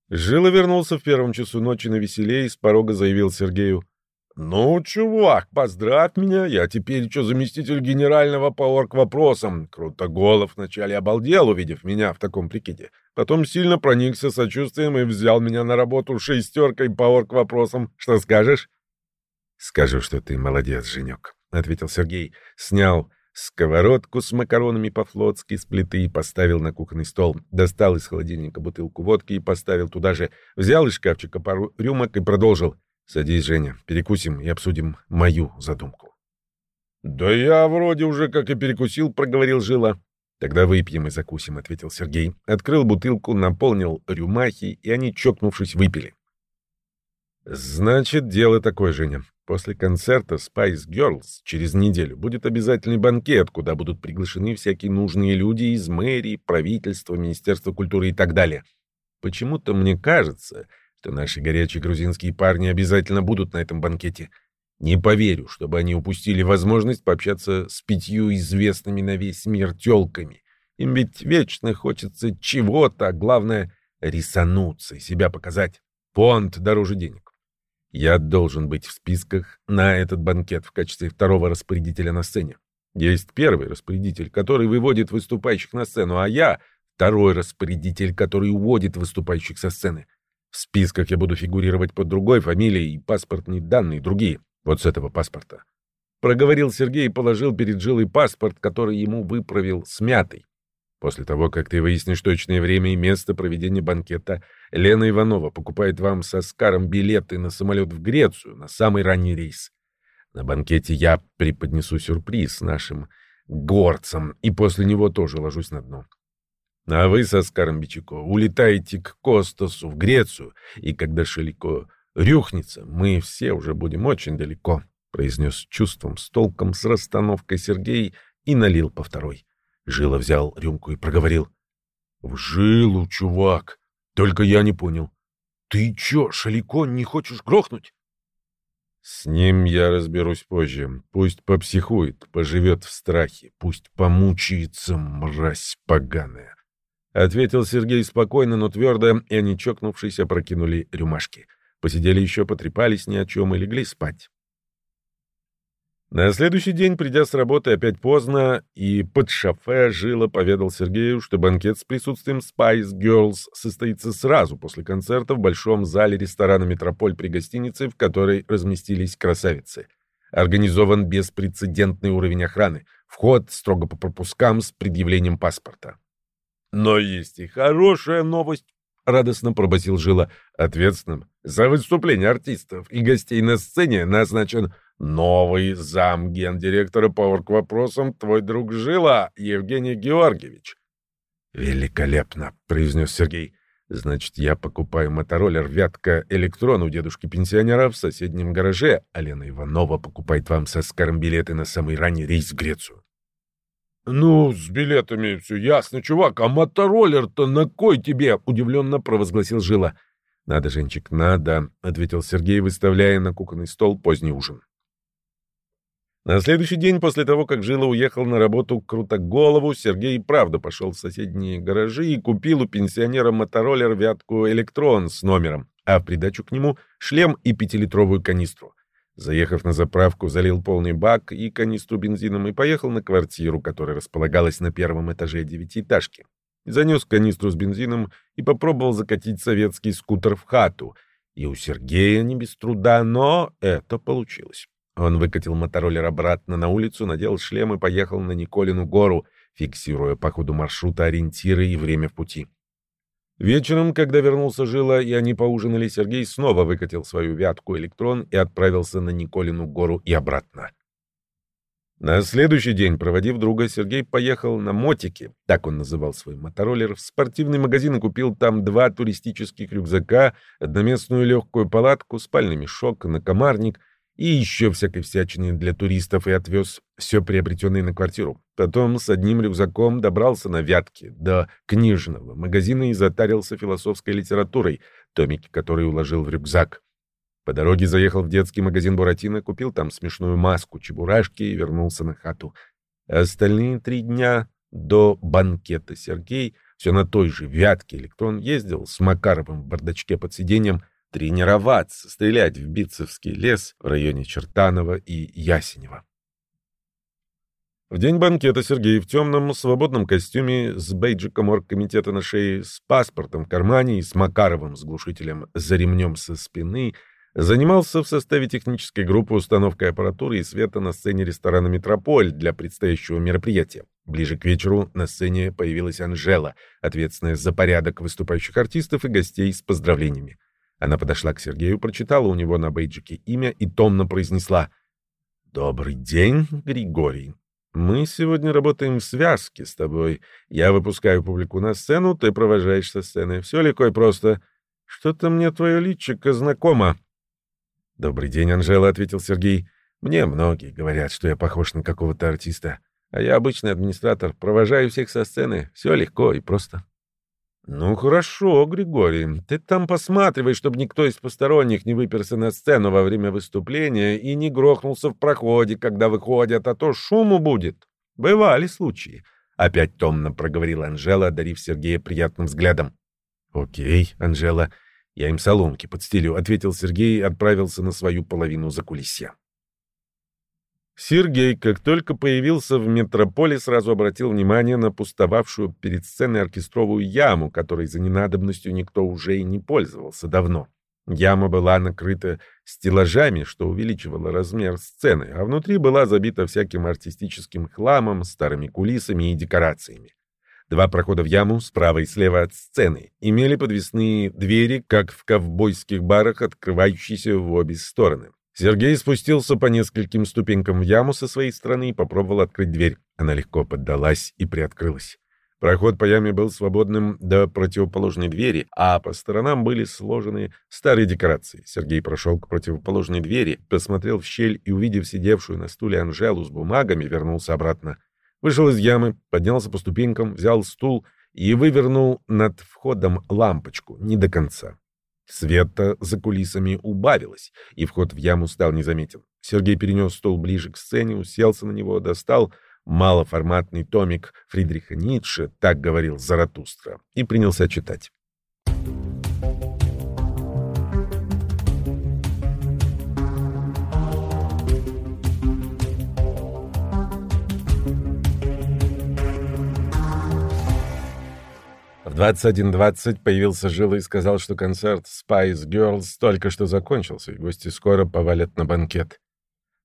Жила вернулся в первом часу ночи на веселее и с порога заявил Сергею. «Ну, чувак, поздравь меня, я теперь что заместитель генерального по орг-вопросам». Крутоголов вначале обалдел, увидев меня в таком прикиде. Потом сильно проникся сочувствием и взял меня на работу шестеркой по орг-вопросам. Что скажешь? «Скажу, что ты молодец, Женек», — ответил Сергей. Снял сковородку с макаронами по-флотски с плиты и поставил на кухонный стол. Достал из холодильника бутылку водки и поставил туда же. Взял из шкафчика пару рюмок и продолжил. «Садись, Женя, перекусим и обсудим мою задумку». «Да я вроде уже как и перекусил», — проговорил Жила. «Тогда выпьем и закусим», — ответил Сергей. Открыл бутылку, наполнил рюмахи, и они, чокнувшись, выпили. «Значит, дело такое, Женя. После концерта Spice Girls через неделю будет обязательный банкет, куда будут приглашены всякие нужные люди из мэрии, правительства, Министерства культуры и так далее. Почему-то мне кажется, что наши горячие грузинские парни обязательно будут на этом банкете. Не поверю, чтобы они упустили возможность пообщаться с пятью известными на весь мир тёлками. Им ведь вечно хочется чего-то, а главное — рисануться, себя показать. Фонд дороже денег. Я должен быть в списках на этот банкет в качестве второго распорядителя на сцене. Есть первый распорядитель, который выводит выступающих на сцену, а я — второй распорядитель, который уводит выступающих со сцены. В списках я буду фигурировать под другой фамилией, и паспортные данные другие. Вот с этого паспорта. Проговорил Сергей и положил перед Жилой паспорт, который ему выправил смятый. После того, как ты выяснишь точное время и место проведения банкета, Лена Иванова покупает вам со Скаром билеты на самолет в Грецию на самый ранний рейс. На банкете я преподнесу сюрприз нашим горцам, и после него тоже ложусь на дно. А вы со Скаром Бичико улетаете к Костасу в Грецию, и когда Шелико рюхнется, мы все уже будем очень далеко, — произнес чувством, с толком, с расстановкой Сергей и налил по второй. Жила взял рюмку и проговорил. — В жилу, чувак. Только я не понял. Ты чё, Шалико, не хочешь грохнуть? — С ним я разберусь позже. Пусть попсихует, поживет в страхе, пусть помучается, мразь поганая. — ответил Сергей спокойно, но твердо, и они, чокнувшись, опрокинули рюмашки. Посидели еще, потрепались ни о чем и легли спать. На следующий день, придя с работы опять поздно, и под шофе Жила поведал Сергею, что банкет с присутствием Spice Girls состоится сразу после концерта в большом зале ресторана «Метрополь» при гостинице, в которой разместились красавицы. Организован беспрецедентный уровень охраны. Вход строго по пропускам с предъявлением паспорта. Но есть и хорошая новость, — радостно пробасил Жила. Ответственным за выступление артистов и гостей на сцене назначен новый зам гендиректора по орг-вопросам твой друг Жила, Евгений Георгиевич. «Великолепно!» — произнес Сергей. «Значит, я покупаю мотороллер «Вятка Электрон» у дедушки-пенсионера в соседнем гараже, а Лена Иванова покупает вам со Скаром билеты на самый ранний рейс в Грецию. «Ну, с билетами все ясно, чувак, а мотороллер-то на кой тебе?» — удивленно провозгласил Жила. «Надо, Женчик, надо», — ответил Сергей, выставляя на кухонный стол поздний ужин. На следующий день после того, как Жила уехал на работу к Крутоголову, Сергей правда пошел в соседние гаражи и купил у пенсионера мотороллер «Вятку Электрон» с номером, а в придачу к нему шлем и пятилитровую канистру. Заехав на заправку, залил полный бак и канистру бензином и поехал на квартиру, которая располагалась на первом этаже девятиэтажки. Занес канистру с бензином и попробовал закатить советский скутер в хату. И у Сергея не без труда, но это получилось. Он выкатил мотороллер обратно на улицу, надел шлем и поехал на Николину гору, фиксируя по ходу маршрута ориентиры и время в пути. Вечером, когда вернулся Жила и они поужинали, Сергей снова выкатил свою вятку электрон и отправился на Николину гору и обратно. На следующий день, проводив друга, Сергей поехал на мотике, так он называл свой мотороллер, в спортивный магазин и купил там два туристических рюкзака, одноместную легкую палатку, спальный мешок, накомарник и еще всякой всячины для туристов и отвез все приобретенное на квартиру. Потом с одним рюкзаком добрался на Вятке до книжного магазина и затарился философской литературой, томики которой уложил в рюкзак. По дороге заехал в детский магазин Буратино, купил там смешную маску чебурашки и вернулся на хату. Остальные три дня до банкета Сергей все на той же вятке электрон ездил с Макаровым в бардачке под сиденьем тренироваться, стрелять в Битцевский лес в районе Чертанова и Ясенева. В день банкета Сергей в темном свободном костюме с бейджиком оргкомитета на шее, с паспортом в кармане и с Макаровым с глушителем за ремнем со спины занимался в составе технической группы установкой аппаратуры и света на сцене ресторана «Метрополь» для предстоящего мероприятия. Ближе к вечеру на сцене появилась Анжела, ответственная за порядок выступающих артистов и гостей с поздравлениями. Она подошла к Сергею, прочитала у него на бейджике имя и томно произнесла «Добрый день, Григорий. Мы сегодня работаем в связке с тобой. Я выпускаю публику на сцену, ты провожаешь со сцены. Все легко и просто. Что-то мне твое личико знакомо. «Добрый день, Анжела», — ответил Сергей. «Мне многие говорят, что я похож на какого-то артиста. А я обычный администратор, провожаю всех со сцены. Все легко и просто». «Ну хорошо, Григорий, ты там посматривай, чтобы никто из посторонних не выперся на сцену во время выступления и не грохнулся в проходе, когда выходят, а то шуму будет. Бывали случаи». Опять томно проговорила Анжела, одарив Сергея приятным взглядом. «Окей, Анжела, я им соломки подстелю», — ответил Сергей и отправился на свою половину за кулисья. Сергей, как только появился в метрополе, сразу обратил внимание на пустовавшую перед сценой оркестровую яму, которой за ненадобностью никто уже и не пользовался давно. Яма была накрыта стеллажами, что увеличивало размер сцены, а внутри была забита всяким артистическим хламом, старыми кулисами и декорациями. Два прохода в яму, справа и слева от сцены, имели подвесные двери, как в ковбойских барах, открывающиеся в обе стороны. Сергей спустился по нескольким ступенькам в яму со своей стороны и попробовал открыть дверь. Она легко поддалась и приоткрылась. Проход по яме был свободным до противоположной двери, а по сторонам были сложены старые декорации. Сергей прошел к противоположной двери, посмотрел в щель и, увидев сидевшую на стуле Анжелу с бумагами, вернулся обратно. Вышел из ямы, поднялся по ступенькам, взял стул и вывернул над входом лампочку, не до конца. Света за кулисами убавилось, и вход в яму стал незаметен. Сергей перенес стол ближе к сцене, уселся на него, достал малоформатный томик Фридриха Ницше, так говорил Заратустра, и принялся читать. В 21.20 появился Жила и сказал, что концерт Spice Girls только что закончился, и гости скоро повалят на банкет.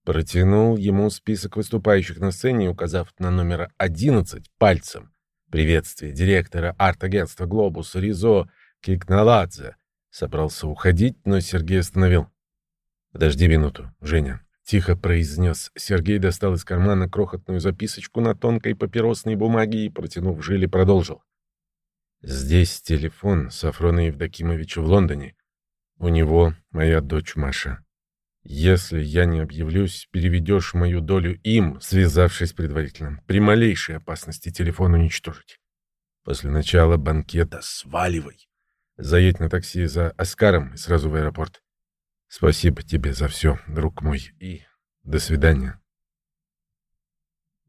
Протянул ему список выступающих на сцене, указав на номер 11 пальцем. Приветствие директора арт-агентства «Глобус» Ризо Кикналадзе. Собрался уходить, но Сергей остановил. «Подожди минуту, Женя», — тихо произнес. Сергей достал из кармана крохотную записочку на тонкой папиросной бумаге и, протянув Жиле, продолжил. Здесь телефон Сафрона Евдокимовича в Лондоне. У него моя дочь Маша. Если я не объявлюсь, переведешь мою долю им, связавшись предварительно. При малейшей опасности телефон уничтожить. После начала банкета сваливай. Заедь на такси за Оскаром и сразу в аэропорт. Спасибо тебе за все, друг мой, и до свидания.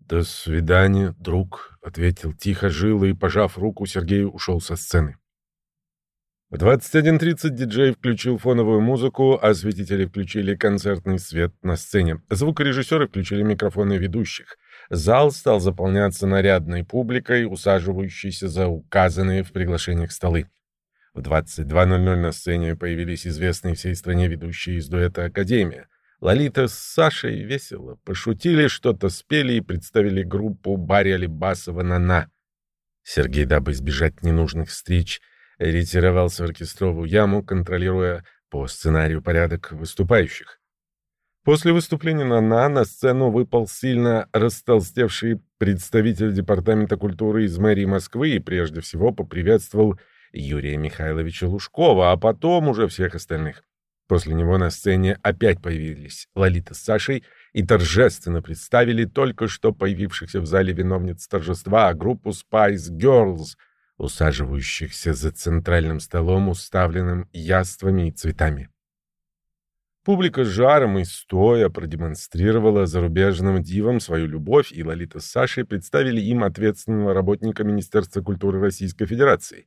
«До свидания, друг», — ответил тихо жило и, пожав руку, Сергей ушел со сцены. В 21.30 диджей включил фоновую музыку, а осветители включили концертный свет на сцене. Звукорежиссеры включили микрофоны ведущих. Зал стал заполняться нарядной публикой, усаживающейся за указанные в приглашениях столы. В 22.00 на сцене появились известные всей стране ведущие из дуэта «Академия». Лолита с Сашей весело пошутили, что-то спели и представили группу Барри Алибасова «Нана». Сергей, дабы избежать ненужных встреч, ретировался в оркестровую яму, контролируя по сценарию порядок выступающих. После выступления «Нана» на сцену выпал сильно растолстевший представитель Департамента культуры из мэрии Москвы и прежде всего поприветствовал Юрия Михайловича Лужкова, а потом уже всех остальных. После него на сцене опять появились Лолита с Сашей и торжественно представили только что появившихся в зале виновниц торжества группу Spice Girls, усаживающихся за центральным столом, уставленным яствами и цветами. Публика жаром и стоя продемонстрировала зарубежным дивам свою любовь, и Лолита с Сашей представили им ответственного работника Министерства культуры Российской Федерации.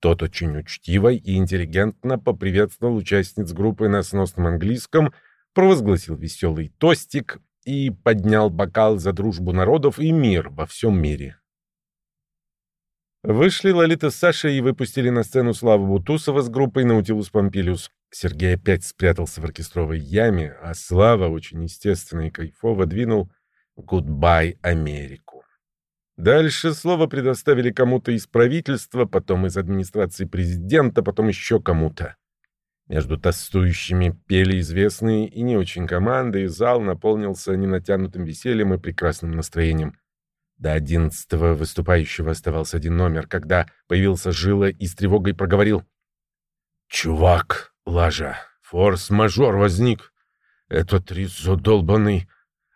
Тот очень учтиво и интеллигентно поприветствовал участниц группы на сносном английском, провозгласил веселый тостик и поднял бокал за дружбу народов и мир во всем мире. Вышли Лолита с Сашей и выпустили на сцену Славу Бутусова с группой «Наутилус Помпилиус». Сергей опять спрятался в оркестровой яме, а Слава очень естественно и кайфово двинул «Гудбай, Америку». Дальше слово предоставили кому-то из правительства, потом из администрации президента, потом еще кому-то. Между тостующими пели известные и не очень команды, и зал наполнился ненатянутым весельем и прекрасным настроением. До одиннадцатого выступающего оставался один номер, когда появился Жила и с тревогой проговорил. «Чувак, Лажа, форс-мажор возник. Этот Ризо долбанный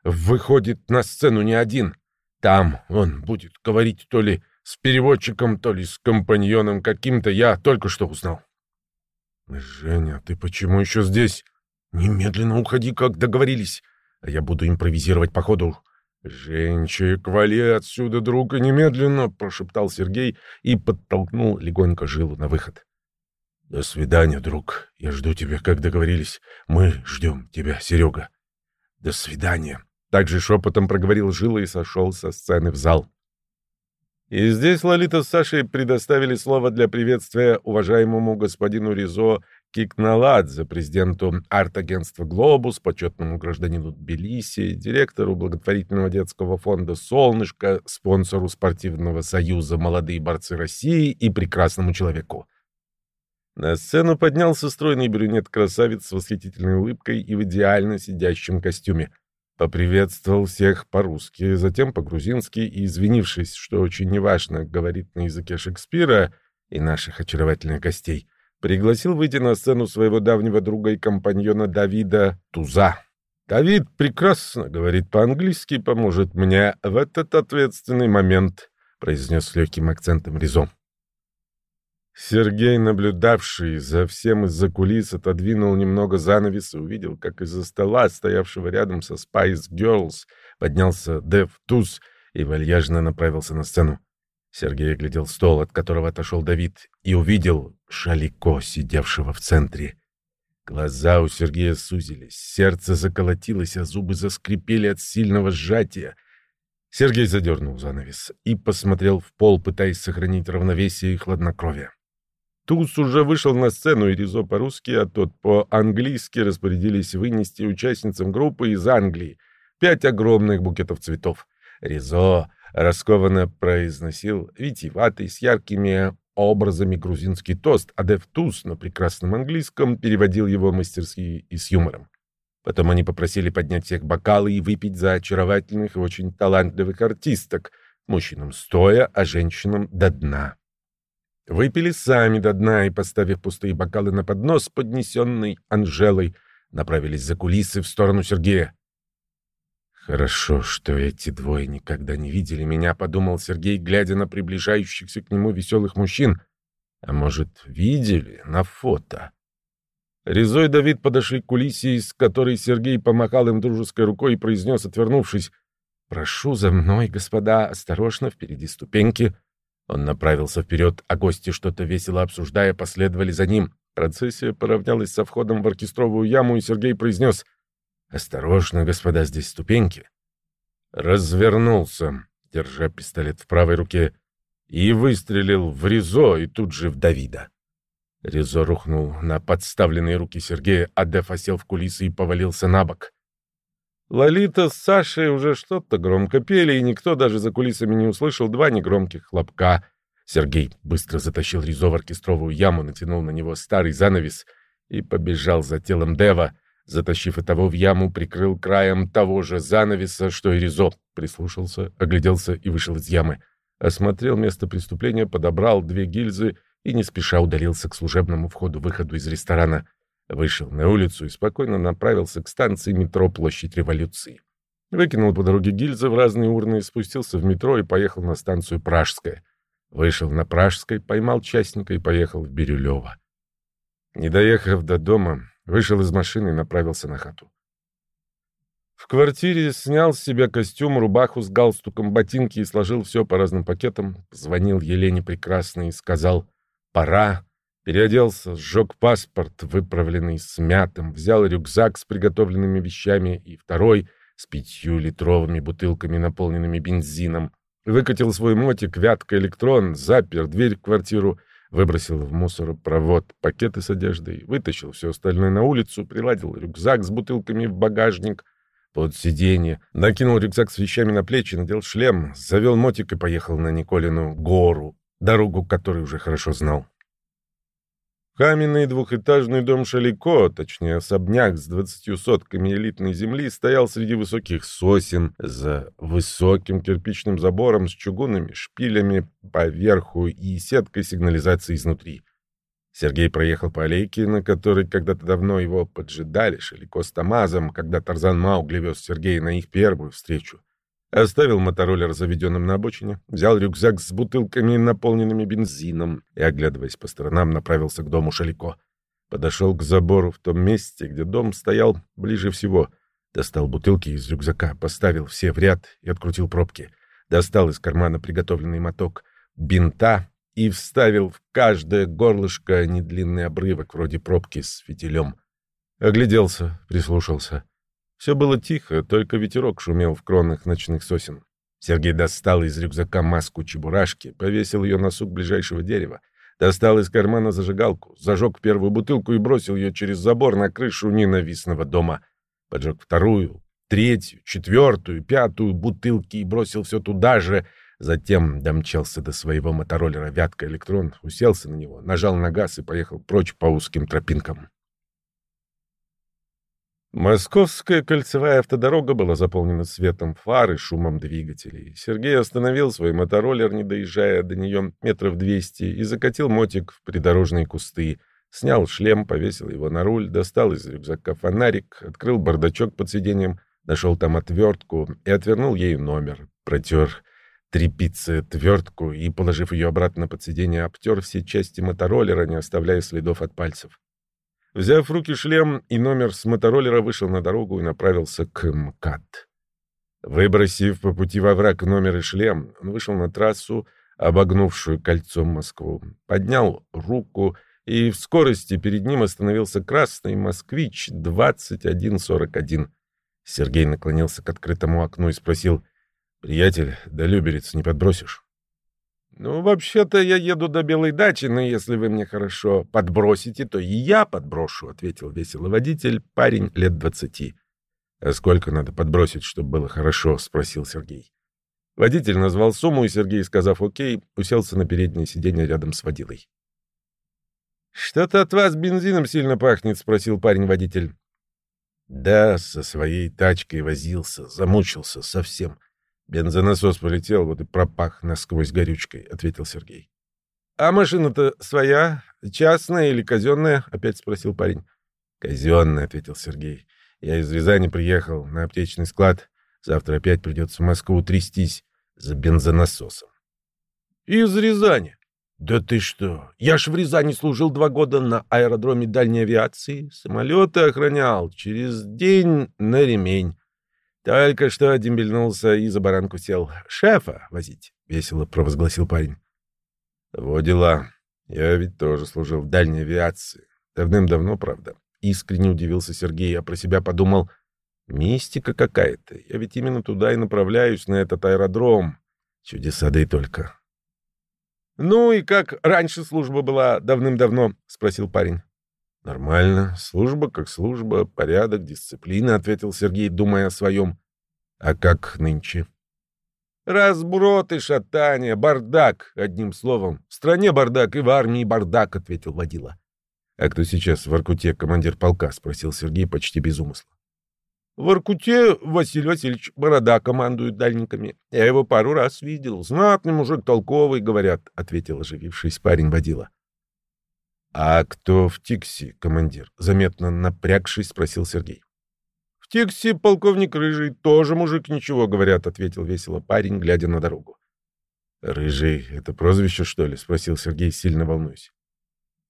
выходит на сцену не один. Там он будет говорить то ли с переводчиком, то ли с компаньоном каким-то, я только что узнал. «Женя, ты почему еще здесь? Немедленно уходи, как договорились, а я буду импровизировать по ходу». «Женчик, вали отсюда, друг, и немедленно!» — прошептал Сергей и подтолкнул легонько жилу на выход. «До свидания, друг. Я жду тебя, как договорились. Мы ждем тебя, Серега. До свидания». Также шепотом проговорил Жила и сошел со сцены в зал. И здесь Лолита с Сашей предоставили слово для приветствия уважаемому господину Ризо Кикналадзе, президенту арт-агентства «Глобус», почетному гражданину Тбилиси, директору благотворительного детского фонда «Солнышко», спонсору спортивного союза «Молодые борцы России» и прекрасному человеку. На сцену поднялся стройный брюнет-красавец с восхитительной улыбкой и в идеально сидящем костюме. Поприветствовал всех по-русски, затем по-грузински и, извинившись, что очень неважно говорит на языке Шекспира и наших очаровательных гостей, пригласил выйти на сцену своего давнего друга и компаньона Давида Туза. «Давид прекрасно говорит по-английски поможет мне в этот ответственный момент», произнес с легким акцентом Ризо. Сергей, наблюдавший за всем из-за кулис, отодвинул немного занавес и увидел, как из-за стола, стоявшего рядом со Spice Girls, поднялся Дэв Туз и вальяжно направился на сцену. Сергей оглядел стол, от которого отошел Давид, и увидел Шалико, сидевшего в центре. Глаза у Сергея сузились, сердце заколотилось, а зубы заскрипели от сильного сжатия. Сергей задернул занавес и посмотрел в пол, пытаясь сохранить равновесие и хладнокровие. Туз уже вышел на сцену, и Ризо по-русски, а тот по-английски распорядились вынести участницам группы из Англии пять огромных букетов цветов. Ризо раскованно произносил витиеватый с яркими образами грузинский тост, а Дев Туз на прекрасном английском переводил его мастерски и с юмором. Потом они попросили поднять всех бокалы и выпить за очаровательных и очень талантливых артисток, мужчинам стоя, а женщинам до дна. Выпили сами до дна и, поставив пустые бокалы на поднос, поднесенный Анжелой, направились за кулисы в сторону Сергея. «Хорошо, что эти двое никогда не видели меня», — подумал Сергей, глядя на приближающихся к нему веселых мужчин. «А может, видели на фото?» Резой Давид подошли к кулисе, из которой Сергей помахал им дружеской рукой и произнес, отвернувшись, «Прошу за мной, господа, осторожно, впереди ступеньки». Он направился вперед, а гости, что-то весело обсуждая, последовали за ним. Процессия поравнялась со входом в оркестровую яму, и Сергей произнес «Осторожно, господа, здесь ступеньки». Развернулся, держа пистолет в правой руке, и выстрелил в Ризо и тут же в Давида. Ризо рухнул на подставленные руки Сергея, а Деф осел в кулисы и повалился на бок. Лолита с Сашей уже что-то громко пели, и никто даже за кулисами не услышал два негромких хлопка. Сергей быстро затащил Ризо в оркестровую яму, натянул на него старый занавес и побежал за телом Дева. Затащив и того в яму, прикрыл краем того же занавеса, что и Ризо. Прислушался, огляделся и вышел из ямы. Осмотрел место преступления, подобрал две гильзы и не спеша удалился к служебному входу-выходу из ресторана — Вышел на улицу и спокойно направился к станции метро Площадь Революции. Выкинул по дороге гильзы в разные урны, спустился в метро и поехал на станцию Пражская. Вышел на Пражской, поймал частника и поехал в Бирюлево. Не доехав до дома, Вышел из машины и направился на хату. В квартире снял с себя костюм, рубаху с галстуком, ботинки и сложил все по разным пакетам. Звонил Елене Прекрасной и сказал «Пора». Переоделся, сжег паспорт, выправленный смятым, взял рюкзак с приготовленными вещами и второй с пятью литровыми бутылками, наполненными бензином. Выкатил свой мотик, вятка электрон, запер дверь в квартиру, выбросил в мусоропровод пакеты с одеждой, вытащил все остальное на улицу, приладил рюкзак с бутылками в багажник, под сиденье, накинул рюкзак с вещами на плечи, надел шлем, завел мотик и поехал на Николину гору, дорогу которой уже хорошо знал. Каменный двухэтажный дом Шалико, точнее особняк с двадцатью сотками элитной земли, стоял среди высоких сосен за высоким кирпичным забором с чугунными шпилями поверху и сеткой сигнализации изнутри. Сергей проехал по аллейке, на которой когда-то давно его поджидали Шалико с Тамазом, когда Тарзан Маугли вез Сергея на их первую встречу. Оставил мотороллер заведенным на обочине, взял рюкзак с бутылками, наполненными бензином, и, оглядываясь по сторонам, направился к дому Шалико. Подошел к забору в том месте, где дом стоял ближе всего. Достал бутылки из рюкзака, поставил все в ряд и открутил пробки. Достал из кармана приготовленный моток бинта и вставил в каждое горлышко недлинный обрывок, вроде пробки с фитилем. Огляделся, прислушался. Все было тихо, только ветерок шумел в кронах ночных сосен. Сергей достал из рюкзака маску чебурашки, повесил ее на сук ближайшего дерева, достал из кармана зажигалку, зажег первую бутылку и бросил ее через забор на крышу ненавистного дома. Поджег вторую, третью, четвертую, пятую бутылки и бросил все туда же. Затем домчался до своего мотороллера «Вятка Электрон», уселся на него, нажал на газ и поехал прочь по узким тропинкам. Московская кольцевая автодорога была заполнена светом фар и шумом двигателей. Сергей остановил свой мотороллер, не доезжая до нее метров двести, и закатил мотик в придорожные кусты. Снял шлем, повесил его на руль, достал из рюкзака фонарик, открыл бардачок под сиденьем, нашел там отвертку и отвернул ею номер. Протер тряпицы отвертку и, положив ее обратно под сиденье, обтер все части мотороллера, не оставляя следов от пальцев. Взяв в руки шлем и номер с мотороллера, вышел на дорогу и направился к МКАД. Выбросив по пути во враг номер и шлем, он вышел на трассу, обогнувшую кольцом Москву, поднял руку, и в скорости перед ним остановился красный «Москвич-2141». Сергей наклонился к открытому окну и спросил, «Приятель, до Люберец не подбросишь?» «Ну, вообще-то я еду до Белой дачи, но если вы мне хорошо подбросите, то и я подброшу», — ответил весело водитель, парень лет двадцати. «А сколько надо подбросить, чтобы было хорошо?» — спросил Сергей. Водитель назвал сумму, и Сергей, сказав «Окей», уселся на переднее сиденье рядом с водилой. «Что-то от вас бензином сильно пахнет», — спросил парень-водитель. «Да, со своей тачкой возился, замучился совсем». Бензонасос полетел, вот и пропах насквозь горючкой, — ответил Сергей. — А машина-то своя, частная или казенная? — опять спросил парень. — Казенная, — ответил Сергей. — Я из Рязани приехал на аптечный склад. Завтра опять придется в Москву трястись за бензонасосом. — Из Рязани? Да ты что? Я ж в Рязани служил два года на аэродроме дальней авиации. Самолеты охранял. Через день на ремень. Только что дембельнулся и за баранку сел. Шефа возить, — весело провозгласил парень. Вот дела. Я ведь тоже служил в дальней авиации. Давным-давно, правда. Искренне удивился Сергей, а про себя подумал, мистика какая-то. Я ведь именно туда и направляюсь, на этот аэродром. Чудеса да и только. «Ну и как раньше служба была давным-давно?» — спросил парень. «Нормально. Служба как служба, порядок, дисциплина», — ответил Сергей, думая о своем. «А как нынче?» «Разброд и шатание, бардак, одним словом. В стране бардак и в армии бардак», — ответил водила. «А кто сейчас в Аркуте командир полка?» — спросил Сергей почти без умысла. «В Аркуте Василий Васильевич Борода командует дальниками. Я его пару раз видел. Знатный мужик, толковый, говорят», — ответил оживившись парень водила. «А кто в Тикси, командир?» — заметно напрягшись, спросил Сергей. «В Тикси полковник Рыжий, тоже мужик, ничего, говорят», — ответил весело парень, глядя на дорогу. «Рыжий — это прозвище, что ли?» — спросил Сергей, сильно волнуясь.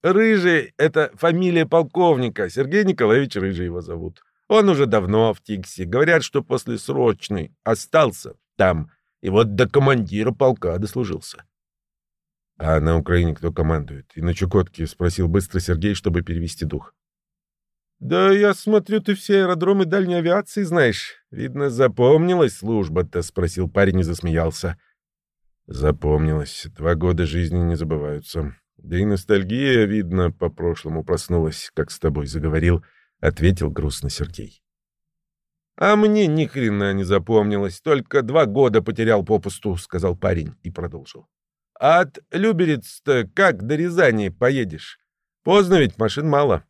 Рыжий — это фамилия полковника. Сергей Николаевич Рыжий его зовут. Он уже давно в Тиксе. Говорят, что после срочной остался там. И вот до командира полка дослужился. — А на Украине кто командует? И на Чукотке? — спросил быстро Сергей, чтобы перевести дух. — Да я смотрю, ты все аэродромы дальней авиации знаешь. Видно, запомнилась служба-то? — спросил парень и засмеялся. — Запомнилась. Два года жизни не забываются. Да и ностальгия, видно, по прошлому проснулась, как с тобой заговорил, — ответил грустно Сергей. — А мне ни хрена не запомнилось, только два года потерял попусту, — сказал парень и продолжил. От Люберец-то как до Рязани поедешь? Поздно ведь, машин мало.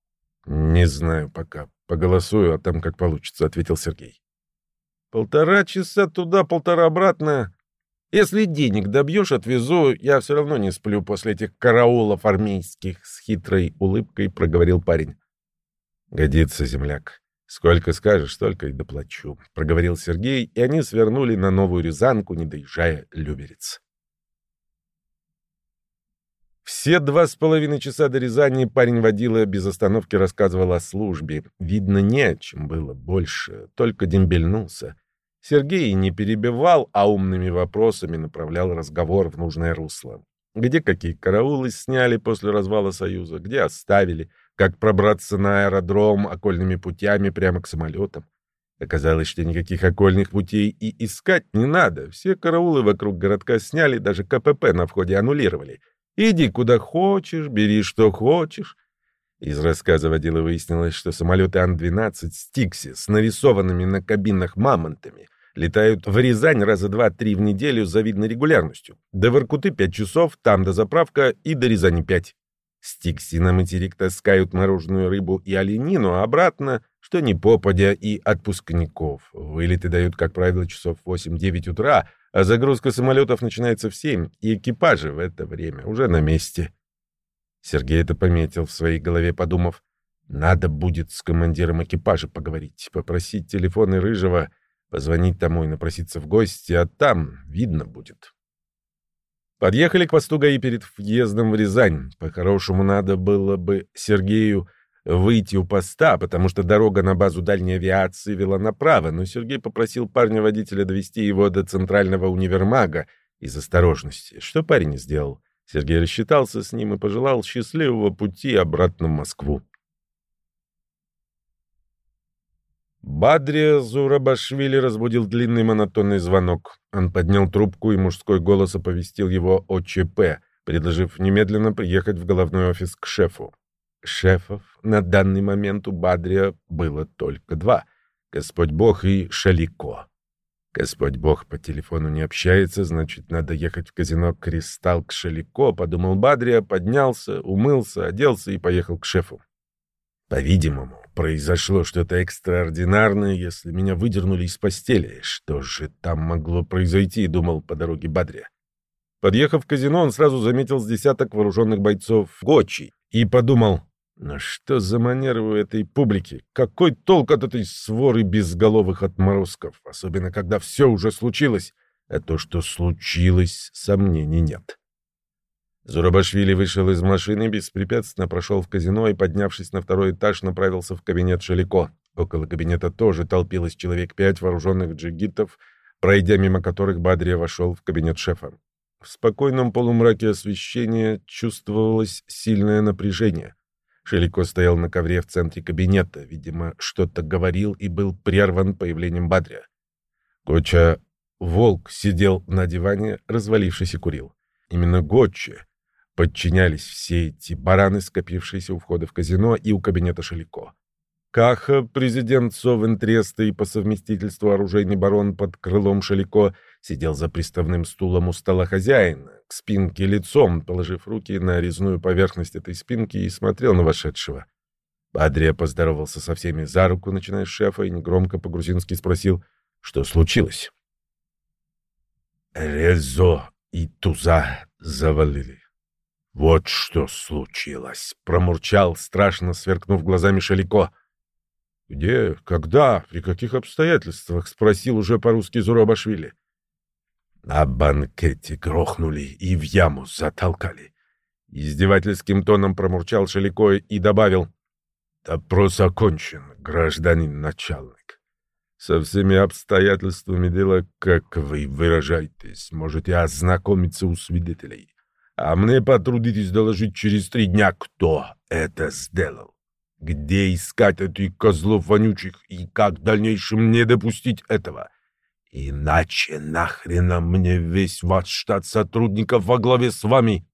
— Не знаю пока. Поголосую, а там как получится, — ответил Сергей. — Полтора часа туда, полтора обратно. Если денег добьешь, отвезу. Я все равно не сплю после этих караулов армейских, — с хитрой улыбкой проговорил парень. — Годится, земляк. Сколько скажешь, столько и доплачу, — проговорил Сергей, и они свернули на новую Рязанку, не доезжая Люберец. Все два с половиной часа до Рязани парень водила без остановки рассказывал о службе. Видно, не о чем было больше, только дембельнулся. Сергей не перебивал, а умными вопросами направлял разговор в нужное русло. Где какие караулы сняли после развала Союза, где оставили, как пробраться на аэродром окольными путями прямо к самолетам. Оказалось, что никаких окольных путей и искать не надо. Все караулы вокруг городка сняли, даже КПП на входе аннулировали. Иди куда хочешь, бери что хочешь. Из рассказа водила выяснилось, что самолеты Ан-12 «Стикси» с нарисованными на кабинах мамонтами летают в Рязань раза два-три в неделю с завидной регулярностью. До Воркуты пять часов, там до заправка и до Рязани пять. Стикси на материк таскают мороженую рыбу и оленину, а обратно, что не попадя, и отпускников. Вылеты дают, как правило, часов 8-9 утра, а загрузка самолетов начинается в семь, и экипажи в это время уже на месте. Сергей это пометил в своей голове, подумав, надо будет с командиром экипажа поговорить, попросить телефоны Рыжего, позвонить тому и напроситься в гости, а там видно будет. Подъехали к посту ГАИ перед въездом в Рязань. По-хорошему, надо было бы Сергею выйти у поста, потому что дорога на базу дальней авиации вела направо, но Сергей попросил парня-водителя довести его до центрального универмага из осторожности, что парень сделал. Сергей рассчитался с ним и пожелал счастливого пути обратно в Москву. Бадрия Зурабашвили разбудил длинный монотонный звонок. Он поднял трубку, и мужской голос оповестил его о ЧП, предложив немедленно приехать в головной офис к шефу. Шефов на данный момент у Бадрия было только два — Господь Бог и Шалико. Господь Бог по телефону не общается, значит, надо ехать в казино «Кристалл» к Шалико, подумал Бадрия, поднялся, умылся, оделся и поехал к шефу. По-видимому, произошло что-то экстраординарное, если меня выдернули из постели. Что же там могло произойти, думал по дороге Бадрия. Подъехав в казино, он сразу заметил с десяток вооруженных бойцов Гочи и подумал, но что за манеры у этой публики? Какой толк от этой своры безголовых отморозков, особенно когда все уже случилось? А то, что случилось, сомнений нет. Зурабашвили вышел из машины, беспрепятственно прошел в казино и, поднявшись на второй этаж, направился в кабинет Шалико. Около кабинета тоже толпилось человек пять вооруженных джигитов, пройдя мимо которых Бадрия вошел в кабинет шефа. В спокойном полумраке освещения чувствовалось сильное напряжение. Шелико стоял на ковре в центре кабинета, видимо, что-то говорил и был прерван появлением Бадрия. Гоча Волк сидел на диване, развалившись и курил. Именно Гоче подчинялись все эти бараны, скопившиеся у входа в казино и у кабинета Шелико. Каха, президент Совинтреста и по совместительству оружейный барон под крылом Шелико, сидел за приставным стулом у стола хозяина, к спинке лицом, положив руки на резную поверхность этой спинки и смотрел на вошедшего. Адрия поздоровался со всеми за руку, начиная с шефа, и негромко по-грузински спросил, что случилось. «Резо и Туза завалили. Вот что случилось!» — промурчал, страшно сверкнув глазами Шалико. «Где? Когда? При каких обстоятельствах?» — спросил уже по-русски Зурабашвили. На банкете грохнули и в яму затолкали. Издевательским тоном промурчал Шелико и добавил. «Допрос окончен, гражданин начальник. Со всеми обстоятельствами дела, как вы выражаетесь, можете ознакомиться у свидетелей. А мне потрудитесь доложить через три дня, кто это сделал. Где искать этих козлов вонючих и как в дальнейшем не допустить этого?» Иначе нахрена мне весь ваш штат сотрудников во главе с вами?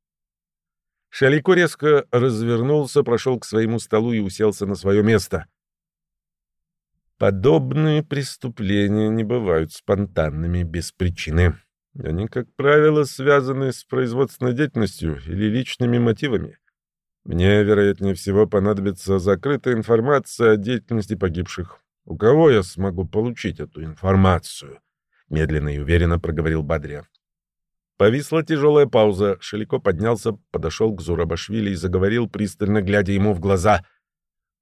Шалико резко развернулся, прошел к своему столу и уселся на свое место. Подобные преступления не бывают спонтанными без причины. Они, как правило, связаны с производственной деятельностью или личными мотивами. Мне, вероятнее всего, понадобится закрытая информация о деятельности погибших. У кого я смогу получить эту информацию? — медленно и уверенно проговорил Бадрия. Повисла тяжелая пауза. Шелико поднялся, подошел к Зурабашвили и заговорил, пристально глядя ему в глаза.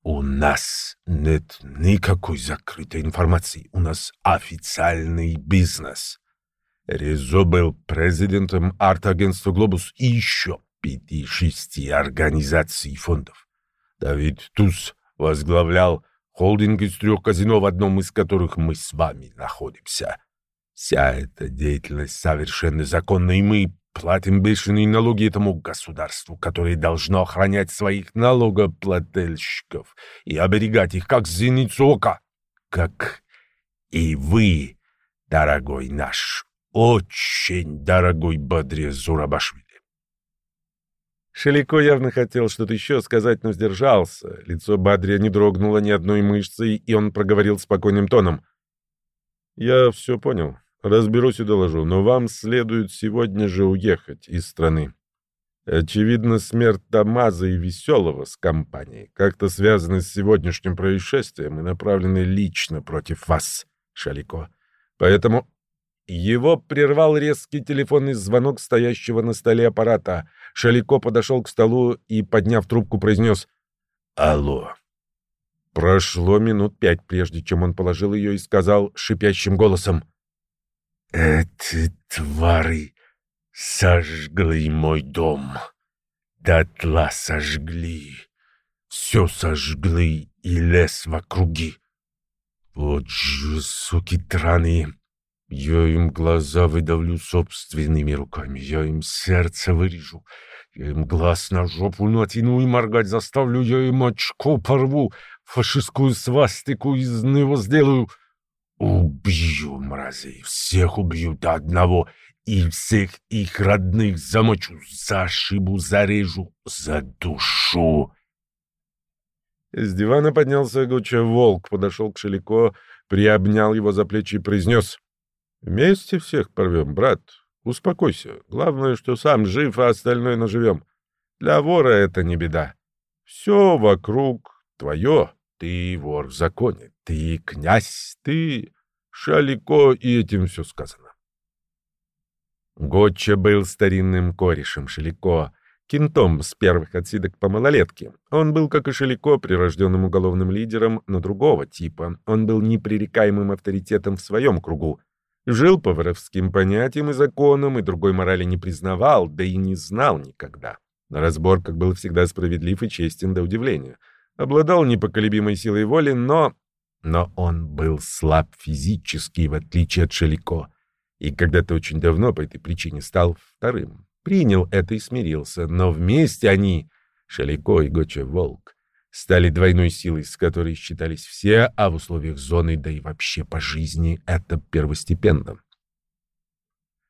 «У нас нет никакой закрытой информации. У нас официальный бизнес. Резо был президентом арт-агентства «Глобус» и еще пяти-шести организаций и фондов. Давид Туз возглавлял холдинг из трех казино, в одном из которых мы с вами находимся. Вся эта деятельность совершенно законна, и мы платим бешеные налоги этому государству, которое должно охранять своих налогоплательщиков и оберегать их, как зеницу ока, как и вы, дорогой наш, очень дорогой Бадре Зурабашвили. Шелико явно хотел что-то еще сказать, но сдержался. Лицо Бадрия не дрогнуло ни одной мышцей, и он проговорил спокойным тоном. «Я все понял. Разберусь и доложу, но вам следует сегодня же уехать из страны. Очевидно, смерть Тамаза и Веселого с компанией как-то связаны с сегодняшним происшествием и направлены лично против вас, Шалико. Поэтому его прервал резкий телефонный звонок стоящего на столе аппарата. Шалико подошел к столу и, подняв трубку, произнес «Алло». Прошло минут пять, прежде чем он положил ее и сказал шипящим голосом эти твари сожгли мой дом. Дотла сожгли. Все сожгли и лес в округе. Вот же, суки траные. Я им глаза выдавлю собственными руками, я им сердце вырежу, я им глаз на жопу натяну и моргать заставлю, я им очко порву, фашистскую свастику из него сделаю — Убью, мразей, всех убью до одного, и всех их родных замочу, зашибу, зарежу, задушу. С дивана поднялся Гуча Волк, подошел к Шелико, приобнял его за плечи и произнес. «Вместе всех порвем, брат. Успокойся. Главное, что сам жив, а остальное наживем. Для вора это не беда. Все вокруг твое, ты вор в законе, ты князь, ты Шалико, и этим все сказано. Готча был старинным корешем Шалико, кентом с первых отсидок по малолетке. Он был, как и Шалико, прирожденным уголовным лидером, но другого типа. Он был непререкаемым авторитетом в своем кругу. Жил по воровским понятиям и законам, и другой морали не признавал, да и не знал никогда. На разборках был всегда справедлив и честен до удивления. Обладал непоколебимой силой воли, но но он был слаб физически, в отличие от Шелико, и когда-то очень давно по этой причине стал вторым. Принял это и смирился, но вместе они, Шелико и Гоча Волк, стали двойной силой, с которой считались все, а в условиях зоны, да и вообще по жизни, это первостепенно.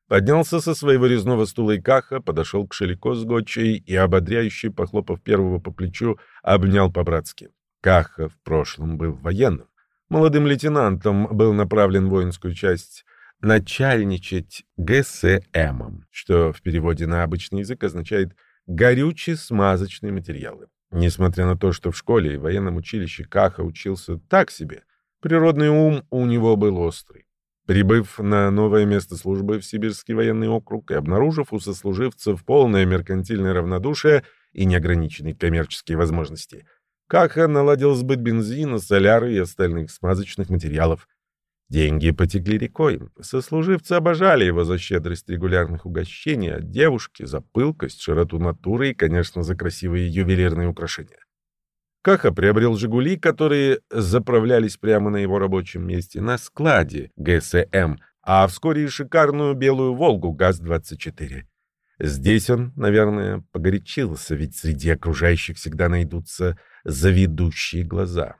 Поднялся со своего резного стула и каха, подошел к Шелико с Гочей и, ободряюще похлопав первого по плечу, обнял по-братски. Каха в прошлом был военным. Молодым лейтенантом был направлен в воинскую часть начальничать ГСМом, что в переводе на обычный язык означает «горюче-смазочные материалы». Несмотря на то, что в школе и военном училище Каха учился так себе, природный ум у него был острый. Прибыв на новое место службы в Сибирский военный округ и обнаружив у сослуживцев полное меркантильное равнодушие и неограниченные коммерческие возможности, Каха наладил сбыт бензина, соляра и остальных смазочных материалов. Деньги потекли рекой. Сослуживцы обожали его за щедрость регулярных угощений, а девушки — за пылкость, широту натуры и, конечно, за красивые ювелирные украшения. Каха приобрел «Жигули», которые заправлялись прямо на его рабочем месте на складе ГСМ, а вскоре и шикарную белую «Волгу» ГАЗ-24. Здесь он, наверное, погорячился, ведь среди окружающих всегда найдутся заведущие глаза.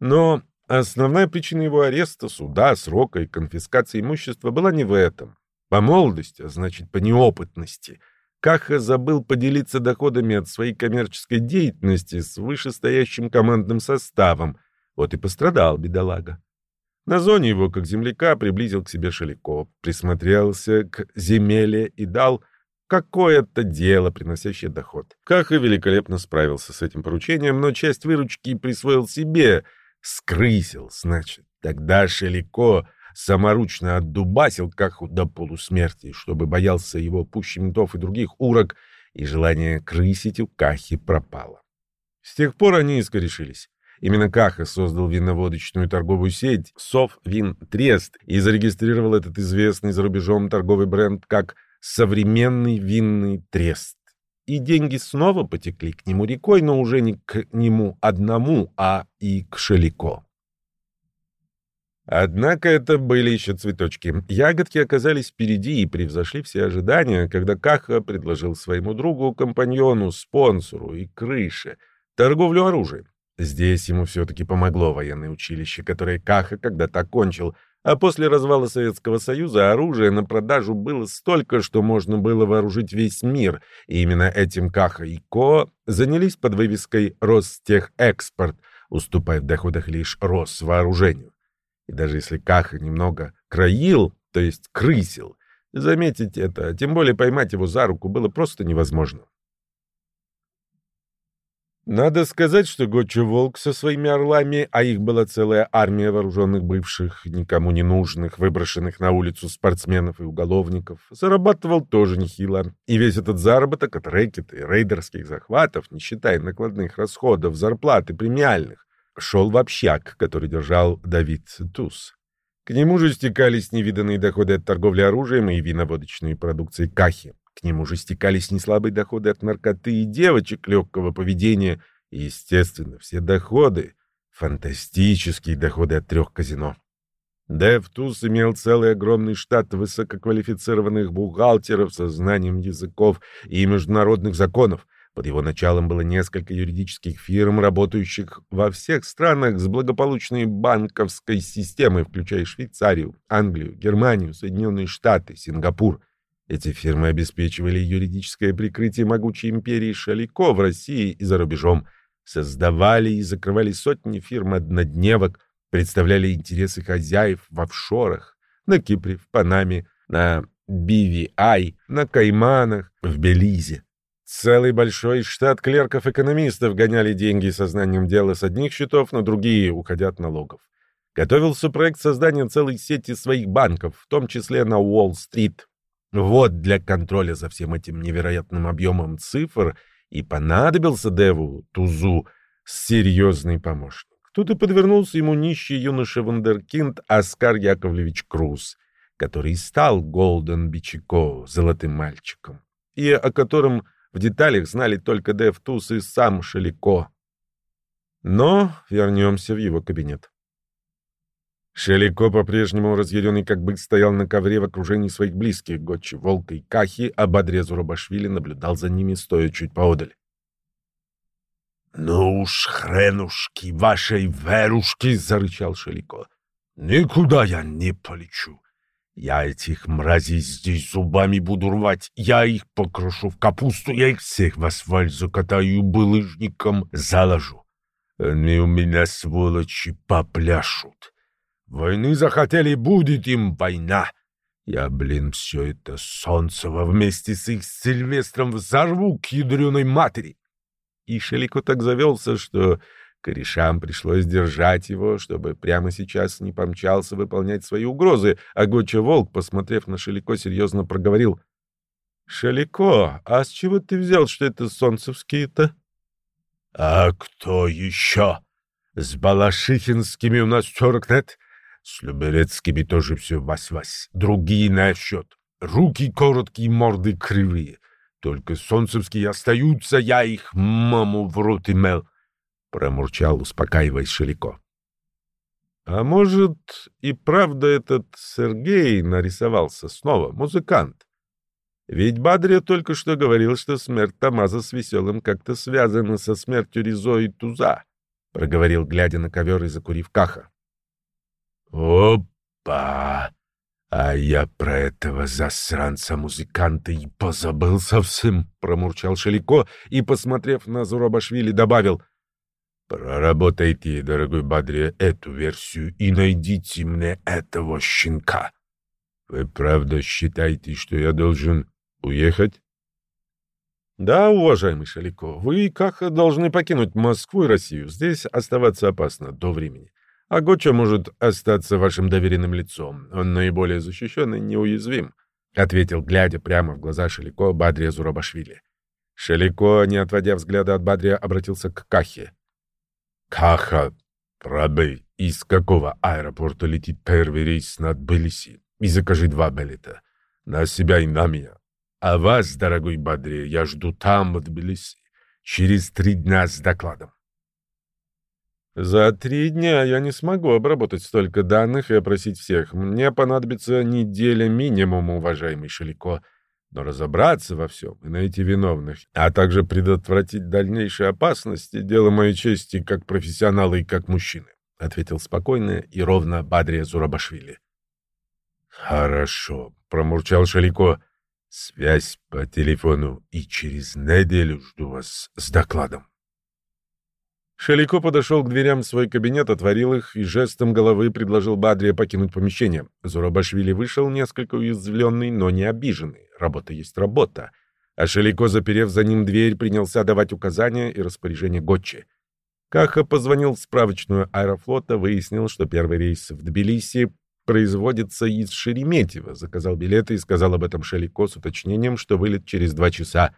Но основная причина его ареста, суда, срока и конфискации имущества была не в этом. По молодости, а значит, по неопытности. Каха забыл поделиться доходами от своей коммерческой деятельности с вышестоящим командным составом. Вот и пострадал бедолага. На зоне его, как земляка, приблизил к себе Шалико, присмотрелся к земеле и дал какое-то дело, приносящее доход. Каха великолепно справился с этим поручением, но часть выручки присвоил себе, скрысил, значит. Тогда Шелико саморучно отдубасил Каху до полусмерти, чтобы боялся его пуще ментов и других урок, и желание крысить у Кахи пропало. С тех пор они и скорешились. Именно Каха создал виноводочную торговую сеть «Соввин Трест» и зарегистрировал этот известный за рубежом торговый бренд как современный винный трест. И деньги снова потекли к нему рекой, но уже не к нему одному, а и к Шелико. Однако это были еще цветочки. Ягодки оказались впереди и превзошли все ожидания, когда Каха предложил своему другу, компаньону, спонсору и крыше торговлю оружием. Здесь ему все-таки помогло военное училище, которое Каха когда-то окончил — а после развала Советского Союза оружия на продажу было столько, что можно было вооружить весь мир, и именно этим Каха и Ко занялись под вывеской «Ростехэкспорт», уступая в доходах лишь Росвооружению. И даже если Каха немного краил, то есть крысил, заметить это, тем более поймать его за руку, было просто невозможно. Надо сказать, что Гочо Волк со своими орлами, а их была целая армия вооруженных бывших, никому не нужных, выброшенных на улицу спортсменов и уголовников, зарабатывал тоже нехило. И весь этот заработок от рэкета и рейдерских захватов, не считая накладных расходов, зарплат и премиальных, шел в общак, который держал Давид Туз. К нему же стекались невиданные доходы от торговли оружием и виноводочной продукцией Кахи. К нему же стекались неслабые доходы от наркоты и девочек легкого поведения, и, естественно, все доходы, фантастические доходы от трех казино. Девтус имел целый огромный штат высококвалифицированных бухгалтеров со знанием языков и международных законов. Под его началом было несколько юридических фирм, работающих во всех странах с благополучной банковской системой, включая Швейцарию, Англию, Германию, Соединенные Штаты, Сингапур. Эти фирмы обеспечивали юридическое прикрытие могучей империи Шалико в России и за рубежом, создавали и закрывали сотни фирм-однодневок, представляли интересы хозяев в офшорах, на Кипре, в Панаме, на BVI, на Кайманах, в Белизе. Целый большой штат клерков-экономистов гоняли деньги сознанием дела с одних счетов на другие, уходя от налогов. Готовился проект создания целой сети своих банков, в том числе на Уолл-стрит, вот для контроля за всем этим невероятным объемом цифр и понадобился Деву Тузу серьезный помощник. Тут и подвернулся ему нищий юноша Вандеркинд Оскар Яковлевич Круз, который стал Голден Бичико, золотым мальчиком, и о котором в деталях знали только Дев Туз и сам Шелико. Но вернемся в его кабинет. Шелико, по-прежнему разъяренный как бык, стоял на ковре в окружении своих близких. Гочи, Волка и Кахи, а Бадрезу Рубашвили наблюдал за ними, стоя чуть поодаль. «Ну уж, хренушки, вашей верушки!» — зарычал Шелико. «Никуда я не полечу. Я этих мразей здесь зубами буду рвать. Я их покрошу в капусту, я их всех в асфальт закатаю булыжником, заложу. Они у меня, сволочи, попляшут. Войны захотели, будет им война. Я, блин, все это Солнцево вместе с их Сильвестром взорву к ядреной матери. И Шелико так завелся, что корешам пришлось держать его, чтобы прямо сейчас не помчался выполнять свои угрозы, а Гоча Волк, посмотрев на Шелико, серьезно проговорил. — Шелико, а с чего ты взял, что это солнцевские-то? — А кто еще? С балашихинскими у нас терок нет. С Люберецкими тоже все вась-вась. Другие на счет. Руки короткие, морды кривые. Только солнцевские остаются, я их маму в рот имел. Промурчал, успокаиваясь Шелико. А может, и правда этот Сергей нарисовался снова, музыкант? Ведь Бадрия только что говорил, что смерть Тамаза с Веселым как-то связана со смертью Ризо и Туза, — проговорил, глядя на ковер и закурив каха. — Опа! А я про этого засранца-музыканта и позабыл совсем, — промурчал Шелико и, посмотрев на Зурабашвили, добавил. — Проработайте, дорогой Бадрия, эту версию и найдите мне этого щенка. Вы правда считаете, что я должен Уехать? Да, уважаемый Шалико, вы как должны покинуть Москву и Россию. Здесь оставаться опасно до времени. А Гоча может остаться вашим доверенным лицом. Он наиболее защищен и неуязвим, — ответил, глядя прямо в глаза Шалико Бадрия Зурабашвили. Шалико, не отводя взгляда от Бадрия, обратился к Кахе. — Каха, рабы, из какого аэропорта летит первый рейс над Тбилиси? И закажи два билета. На себя и на меня. А вас, дорогой Бадри, я жду там, в Тбилиси, через три дня с докладом. За три дня я не смогу обработать столько данных и опросить всех. Мне понадобится неделя минимум, уважаемый Шелико. Но разобраться во всем и найти виновных, а также предотвратить дальнейшие опасности — дело моей чести как профессионала и как мужчины, — ответил спокойно и ровно Бадрия Зурабашвили. — Хорошо, — промурчал Шалико. Связь по телефону и через неделю жду вас с докладом. Шалико подошел к дверям в свой кабинет, отворил их и жестом головы предложил Бадрия покинуть помещение. Зурабашвили вышел несколько уязвленный, но не обиженный. Работа есть работа. А Шалико, заперев за ним дверь, принялся давать указания и распоряжения Готчи. Каха позвонил в справочную аэрофлота, выяснил, что первый рейс в Тбилиси производится из Шереметьево. Заказал билеты и сказал об этом Шелико с уточнением, что вылет через два часа.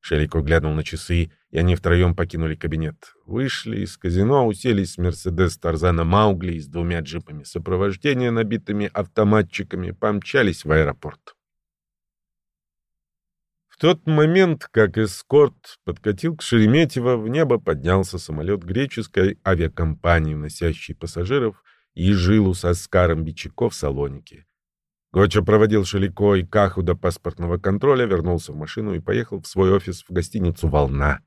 Шелико глянул на часы, и они втроем покинули кабинет. Вышли из казино, уселись в «Мерседес» Тарзана Маугли с двумя джипами сопровождения, набитыми автоматчиками, помчались в аэропорт. В тот момент, как эскорт подкатил к Шереметьево, в небо поднялся самолет греческой авиакомпании, носящий пассажиров — и жилу со Скаром Бичако в Салонике. Гоча проводил Шелико и Каху до паспортного контроля, вернулся в машину и поехал в свой офис в гостиницу «Волна».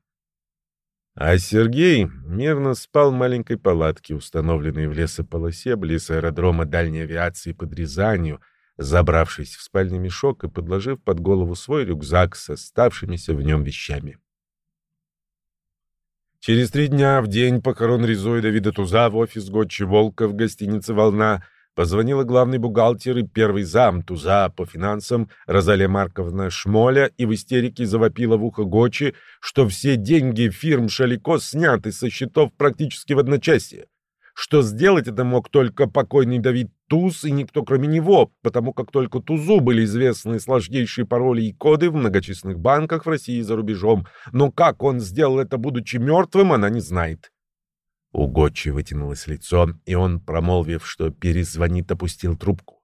А Сергей мирно спал в маленькой палатке, установленной в лесополосе близ аэродрома дальней авиации под Рязанью, забравшись в спальный мешок и подложив под голову свой рюкзак с оставшимися в нем вещами. Через три дня, в день похорон Ризо и Давида Туза, в офис Гочи Волка в гостинице «Волна» позвонила главный бухгалтер и первый зам Туза по финансам Розалия Марковна Шмоля и в истерике завопила в ухо Гочи, что все деньги фирм Шалико сняты со счетов практически в одночасье что сделать это мог только покойный Давид Туз и никто кроме него, потому как только Тузу были известны сложнейшие пароли и коды в многочисленных банках в России и за рубежом, но как он сделал это, будучи мертвым, она не знает. У Гочи вытянулось лицо, и он, промолвив, что перезвонит, опустил трубку.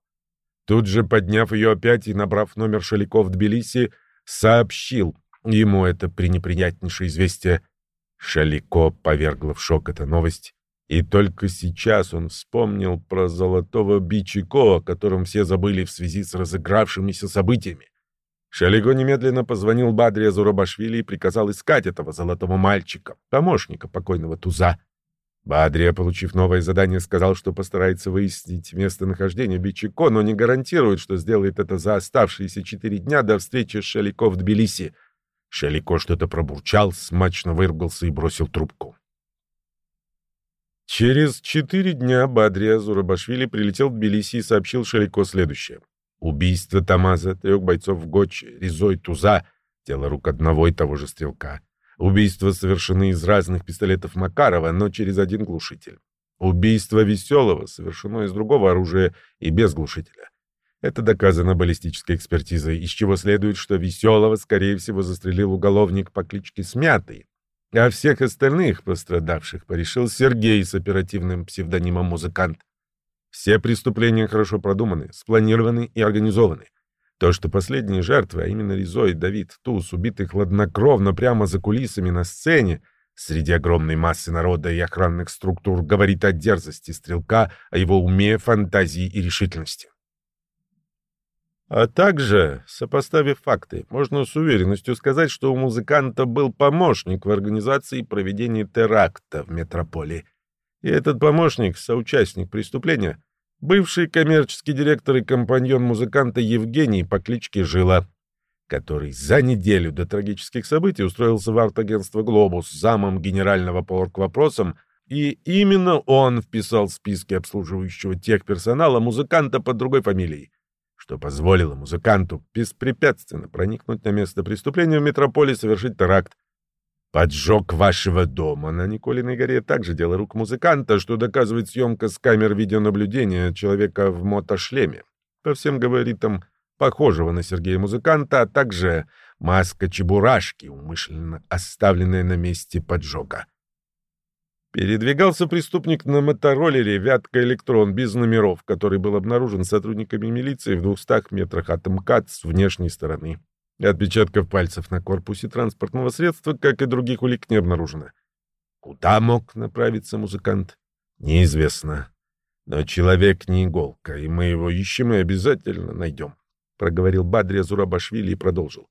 Тут же, подняв ее опять и набрав номер Шаликов в Тбилиси, сообщил ему это пренеприятнейшее известие. Шалико повергла в шок эта новость. И только сейчас он вспомнил про золотого Бичико, о котором все забыли в связи с разыгравшимися событиями. Шалиго немедленно позвонил Бадре Зурабашвили и приказал искать этого золотого мальчика, помощника покойного Туза. Бадрия, получив новое задание, сказал, что постарается выяснить местонахождение Бичико, но не гарантирует, что сделает это за оставшиеся четыре дня до встречи с Шалико в Тбилиси. Шалико что-то пробурчал, смачно выругался и бросил трубку. Через четыре дня Бадрия Зурабашвили прилетел в Тбилиси и сообщил Шалико следующее. Убийство Тамаза, трех бойцов в Гочи, Ризой, Туза, тело рук одного и того же стрелка. Убийства совершены из разных пистолетов Макарова, но через один глушитель. Убийство Веселого совершено из другого оружия и без глушителя. Это доказано баллистической экспертизой, из чего следует, что Веселого, скорее всего, застрелил уголовник по кличке Смятый, а всех остальных пострадавших порешил Сергей с оперативным псевдонимом «Музыкант». Все преступления хорошо продуманы, спланированы и организованы. То, что последние жертвы, а именно Ризо и Давид Туз, убиты хладнокровно прямо за кулисами на сцене, среди огромной массы народа и охранных структур, говорит о дерзости стрелка, о его уме, фантазии и решительности. А также, сопоставив факты, можно с уверенностью сказать, что у музыканта был помощник в организации и проведении теракта в метрополии. И этот помощник, соучастник преступления, бывший коммерческий директор и компаньон музыканта Евгений по кличке Жила, который за неделю до трагических событий устроился в арт-агентство «Глобус» замом генерального по вопросам, и именно он вписал в списки обслуживающего техперсонала музыканта под другой фамилией что позволило музыканту беспрепятственно проникнуть на место преступления в метрополе и совершить теракт. Поджог вашего дома на Николиной горе также дело рук музыканта, что доказывает съемка с камер видеонаблюдения человека в мотошлеме. По всем габаритам похожего на Сергея музыканта, а также маска чебурашки, умышленно оставленная на месте поджога. Передвигался преступник на мотороллере «Вятка Электрон» без номеров, который был обнаружен сотрудниками милиции в 200 метрах от МКАД с внешней стороны. Отпечатков пальцев на корпусе транспортного средства, как и других улик, не обнаружено. Куда мог направиться музыкант? Неизвестно. Но человек не иголка, и мы его ищем и обязательно найдем, — проговорил Бадрия Зурабашвили и продолжил.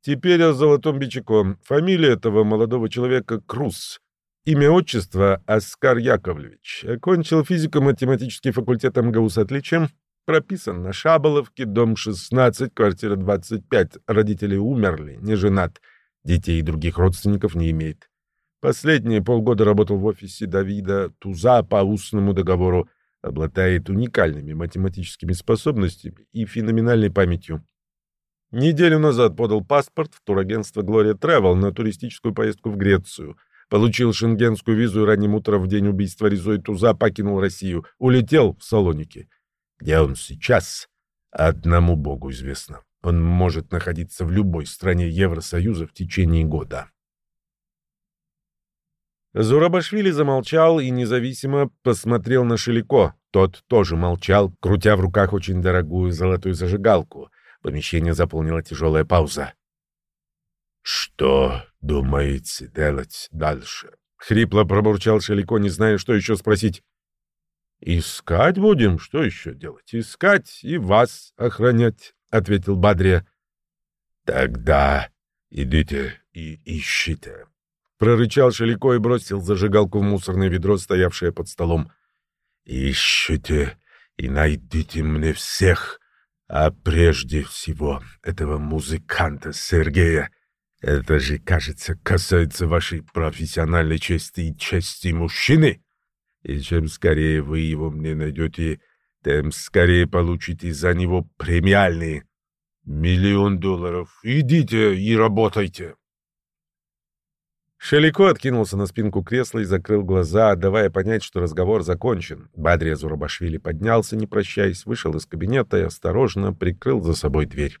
Теперь о золотом бичако. Фамилия этого молодого человека Круз. Имя отчество Оскар Яковлевич. Окончил физико-математический факультет МГУ с отличием. Прописан на Шаболовке, дом 16, квартира 25. Родители умерли, не женат. Детей и других родственников не имеет. Последние полгода работал в офисе Давида Туза по устному договору. Обладает уникальными математическими способностями и феноменальной памятью. Неделю назад подал паспорт в турагентство Gloria Travel на туристическую поездку в Грецию — Получил шенгенскую визу и ранним утром в день убийства Резой Туза покинул Россию. Улетел в Салоники. Где он сейчас? Одному богу известно. Он может находиться в любой стране Евросоюза в течение года. Зурабашвили замолчал и независимо посмотрел на Шелико. Тот тоже молчал, крутя в руках очень дорогую золотую зажигалку. Помещение заполнила тяжелая пауза. «Что думаете делать дальше?» — хрипло пробурчал Шелико, не зная, что еще спросить. «Искать будем? Что еще делать? Искать и вас охранять», — ответил Бадрия. «Тогда идите и ищите», — прорычал Шелико и бросил зажигалку в мусорное ведро, стоявшее под столом. «Ищите и найдите мне всех, а прежде всего этого музыканта Сергея, это же, кажется, касается вашей профессиональной чести и чести мужчины. И чем скорее вы его мне найдете, тем скорее получите за него премиальные. Миллион долларов. Идите и работайте. Шелико откинулся на спинку кресла и закрыл глаза, давая понять, что разговор закончен. Бадрия Зурабашвили поднялся, не прощаясь, вышел из кабинета и осторожно прикрыл за собой дверь.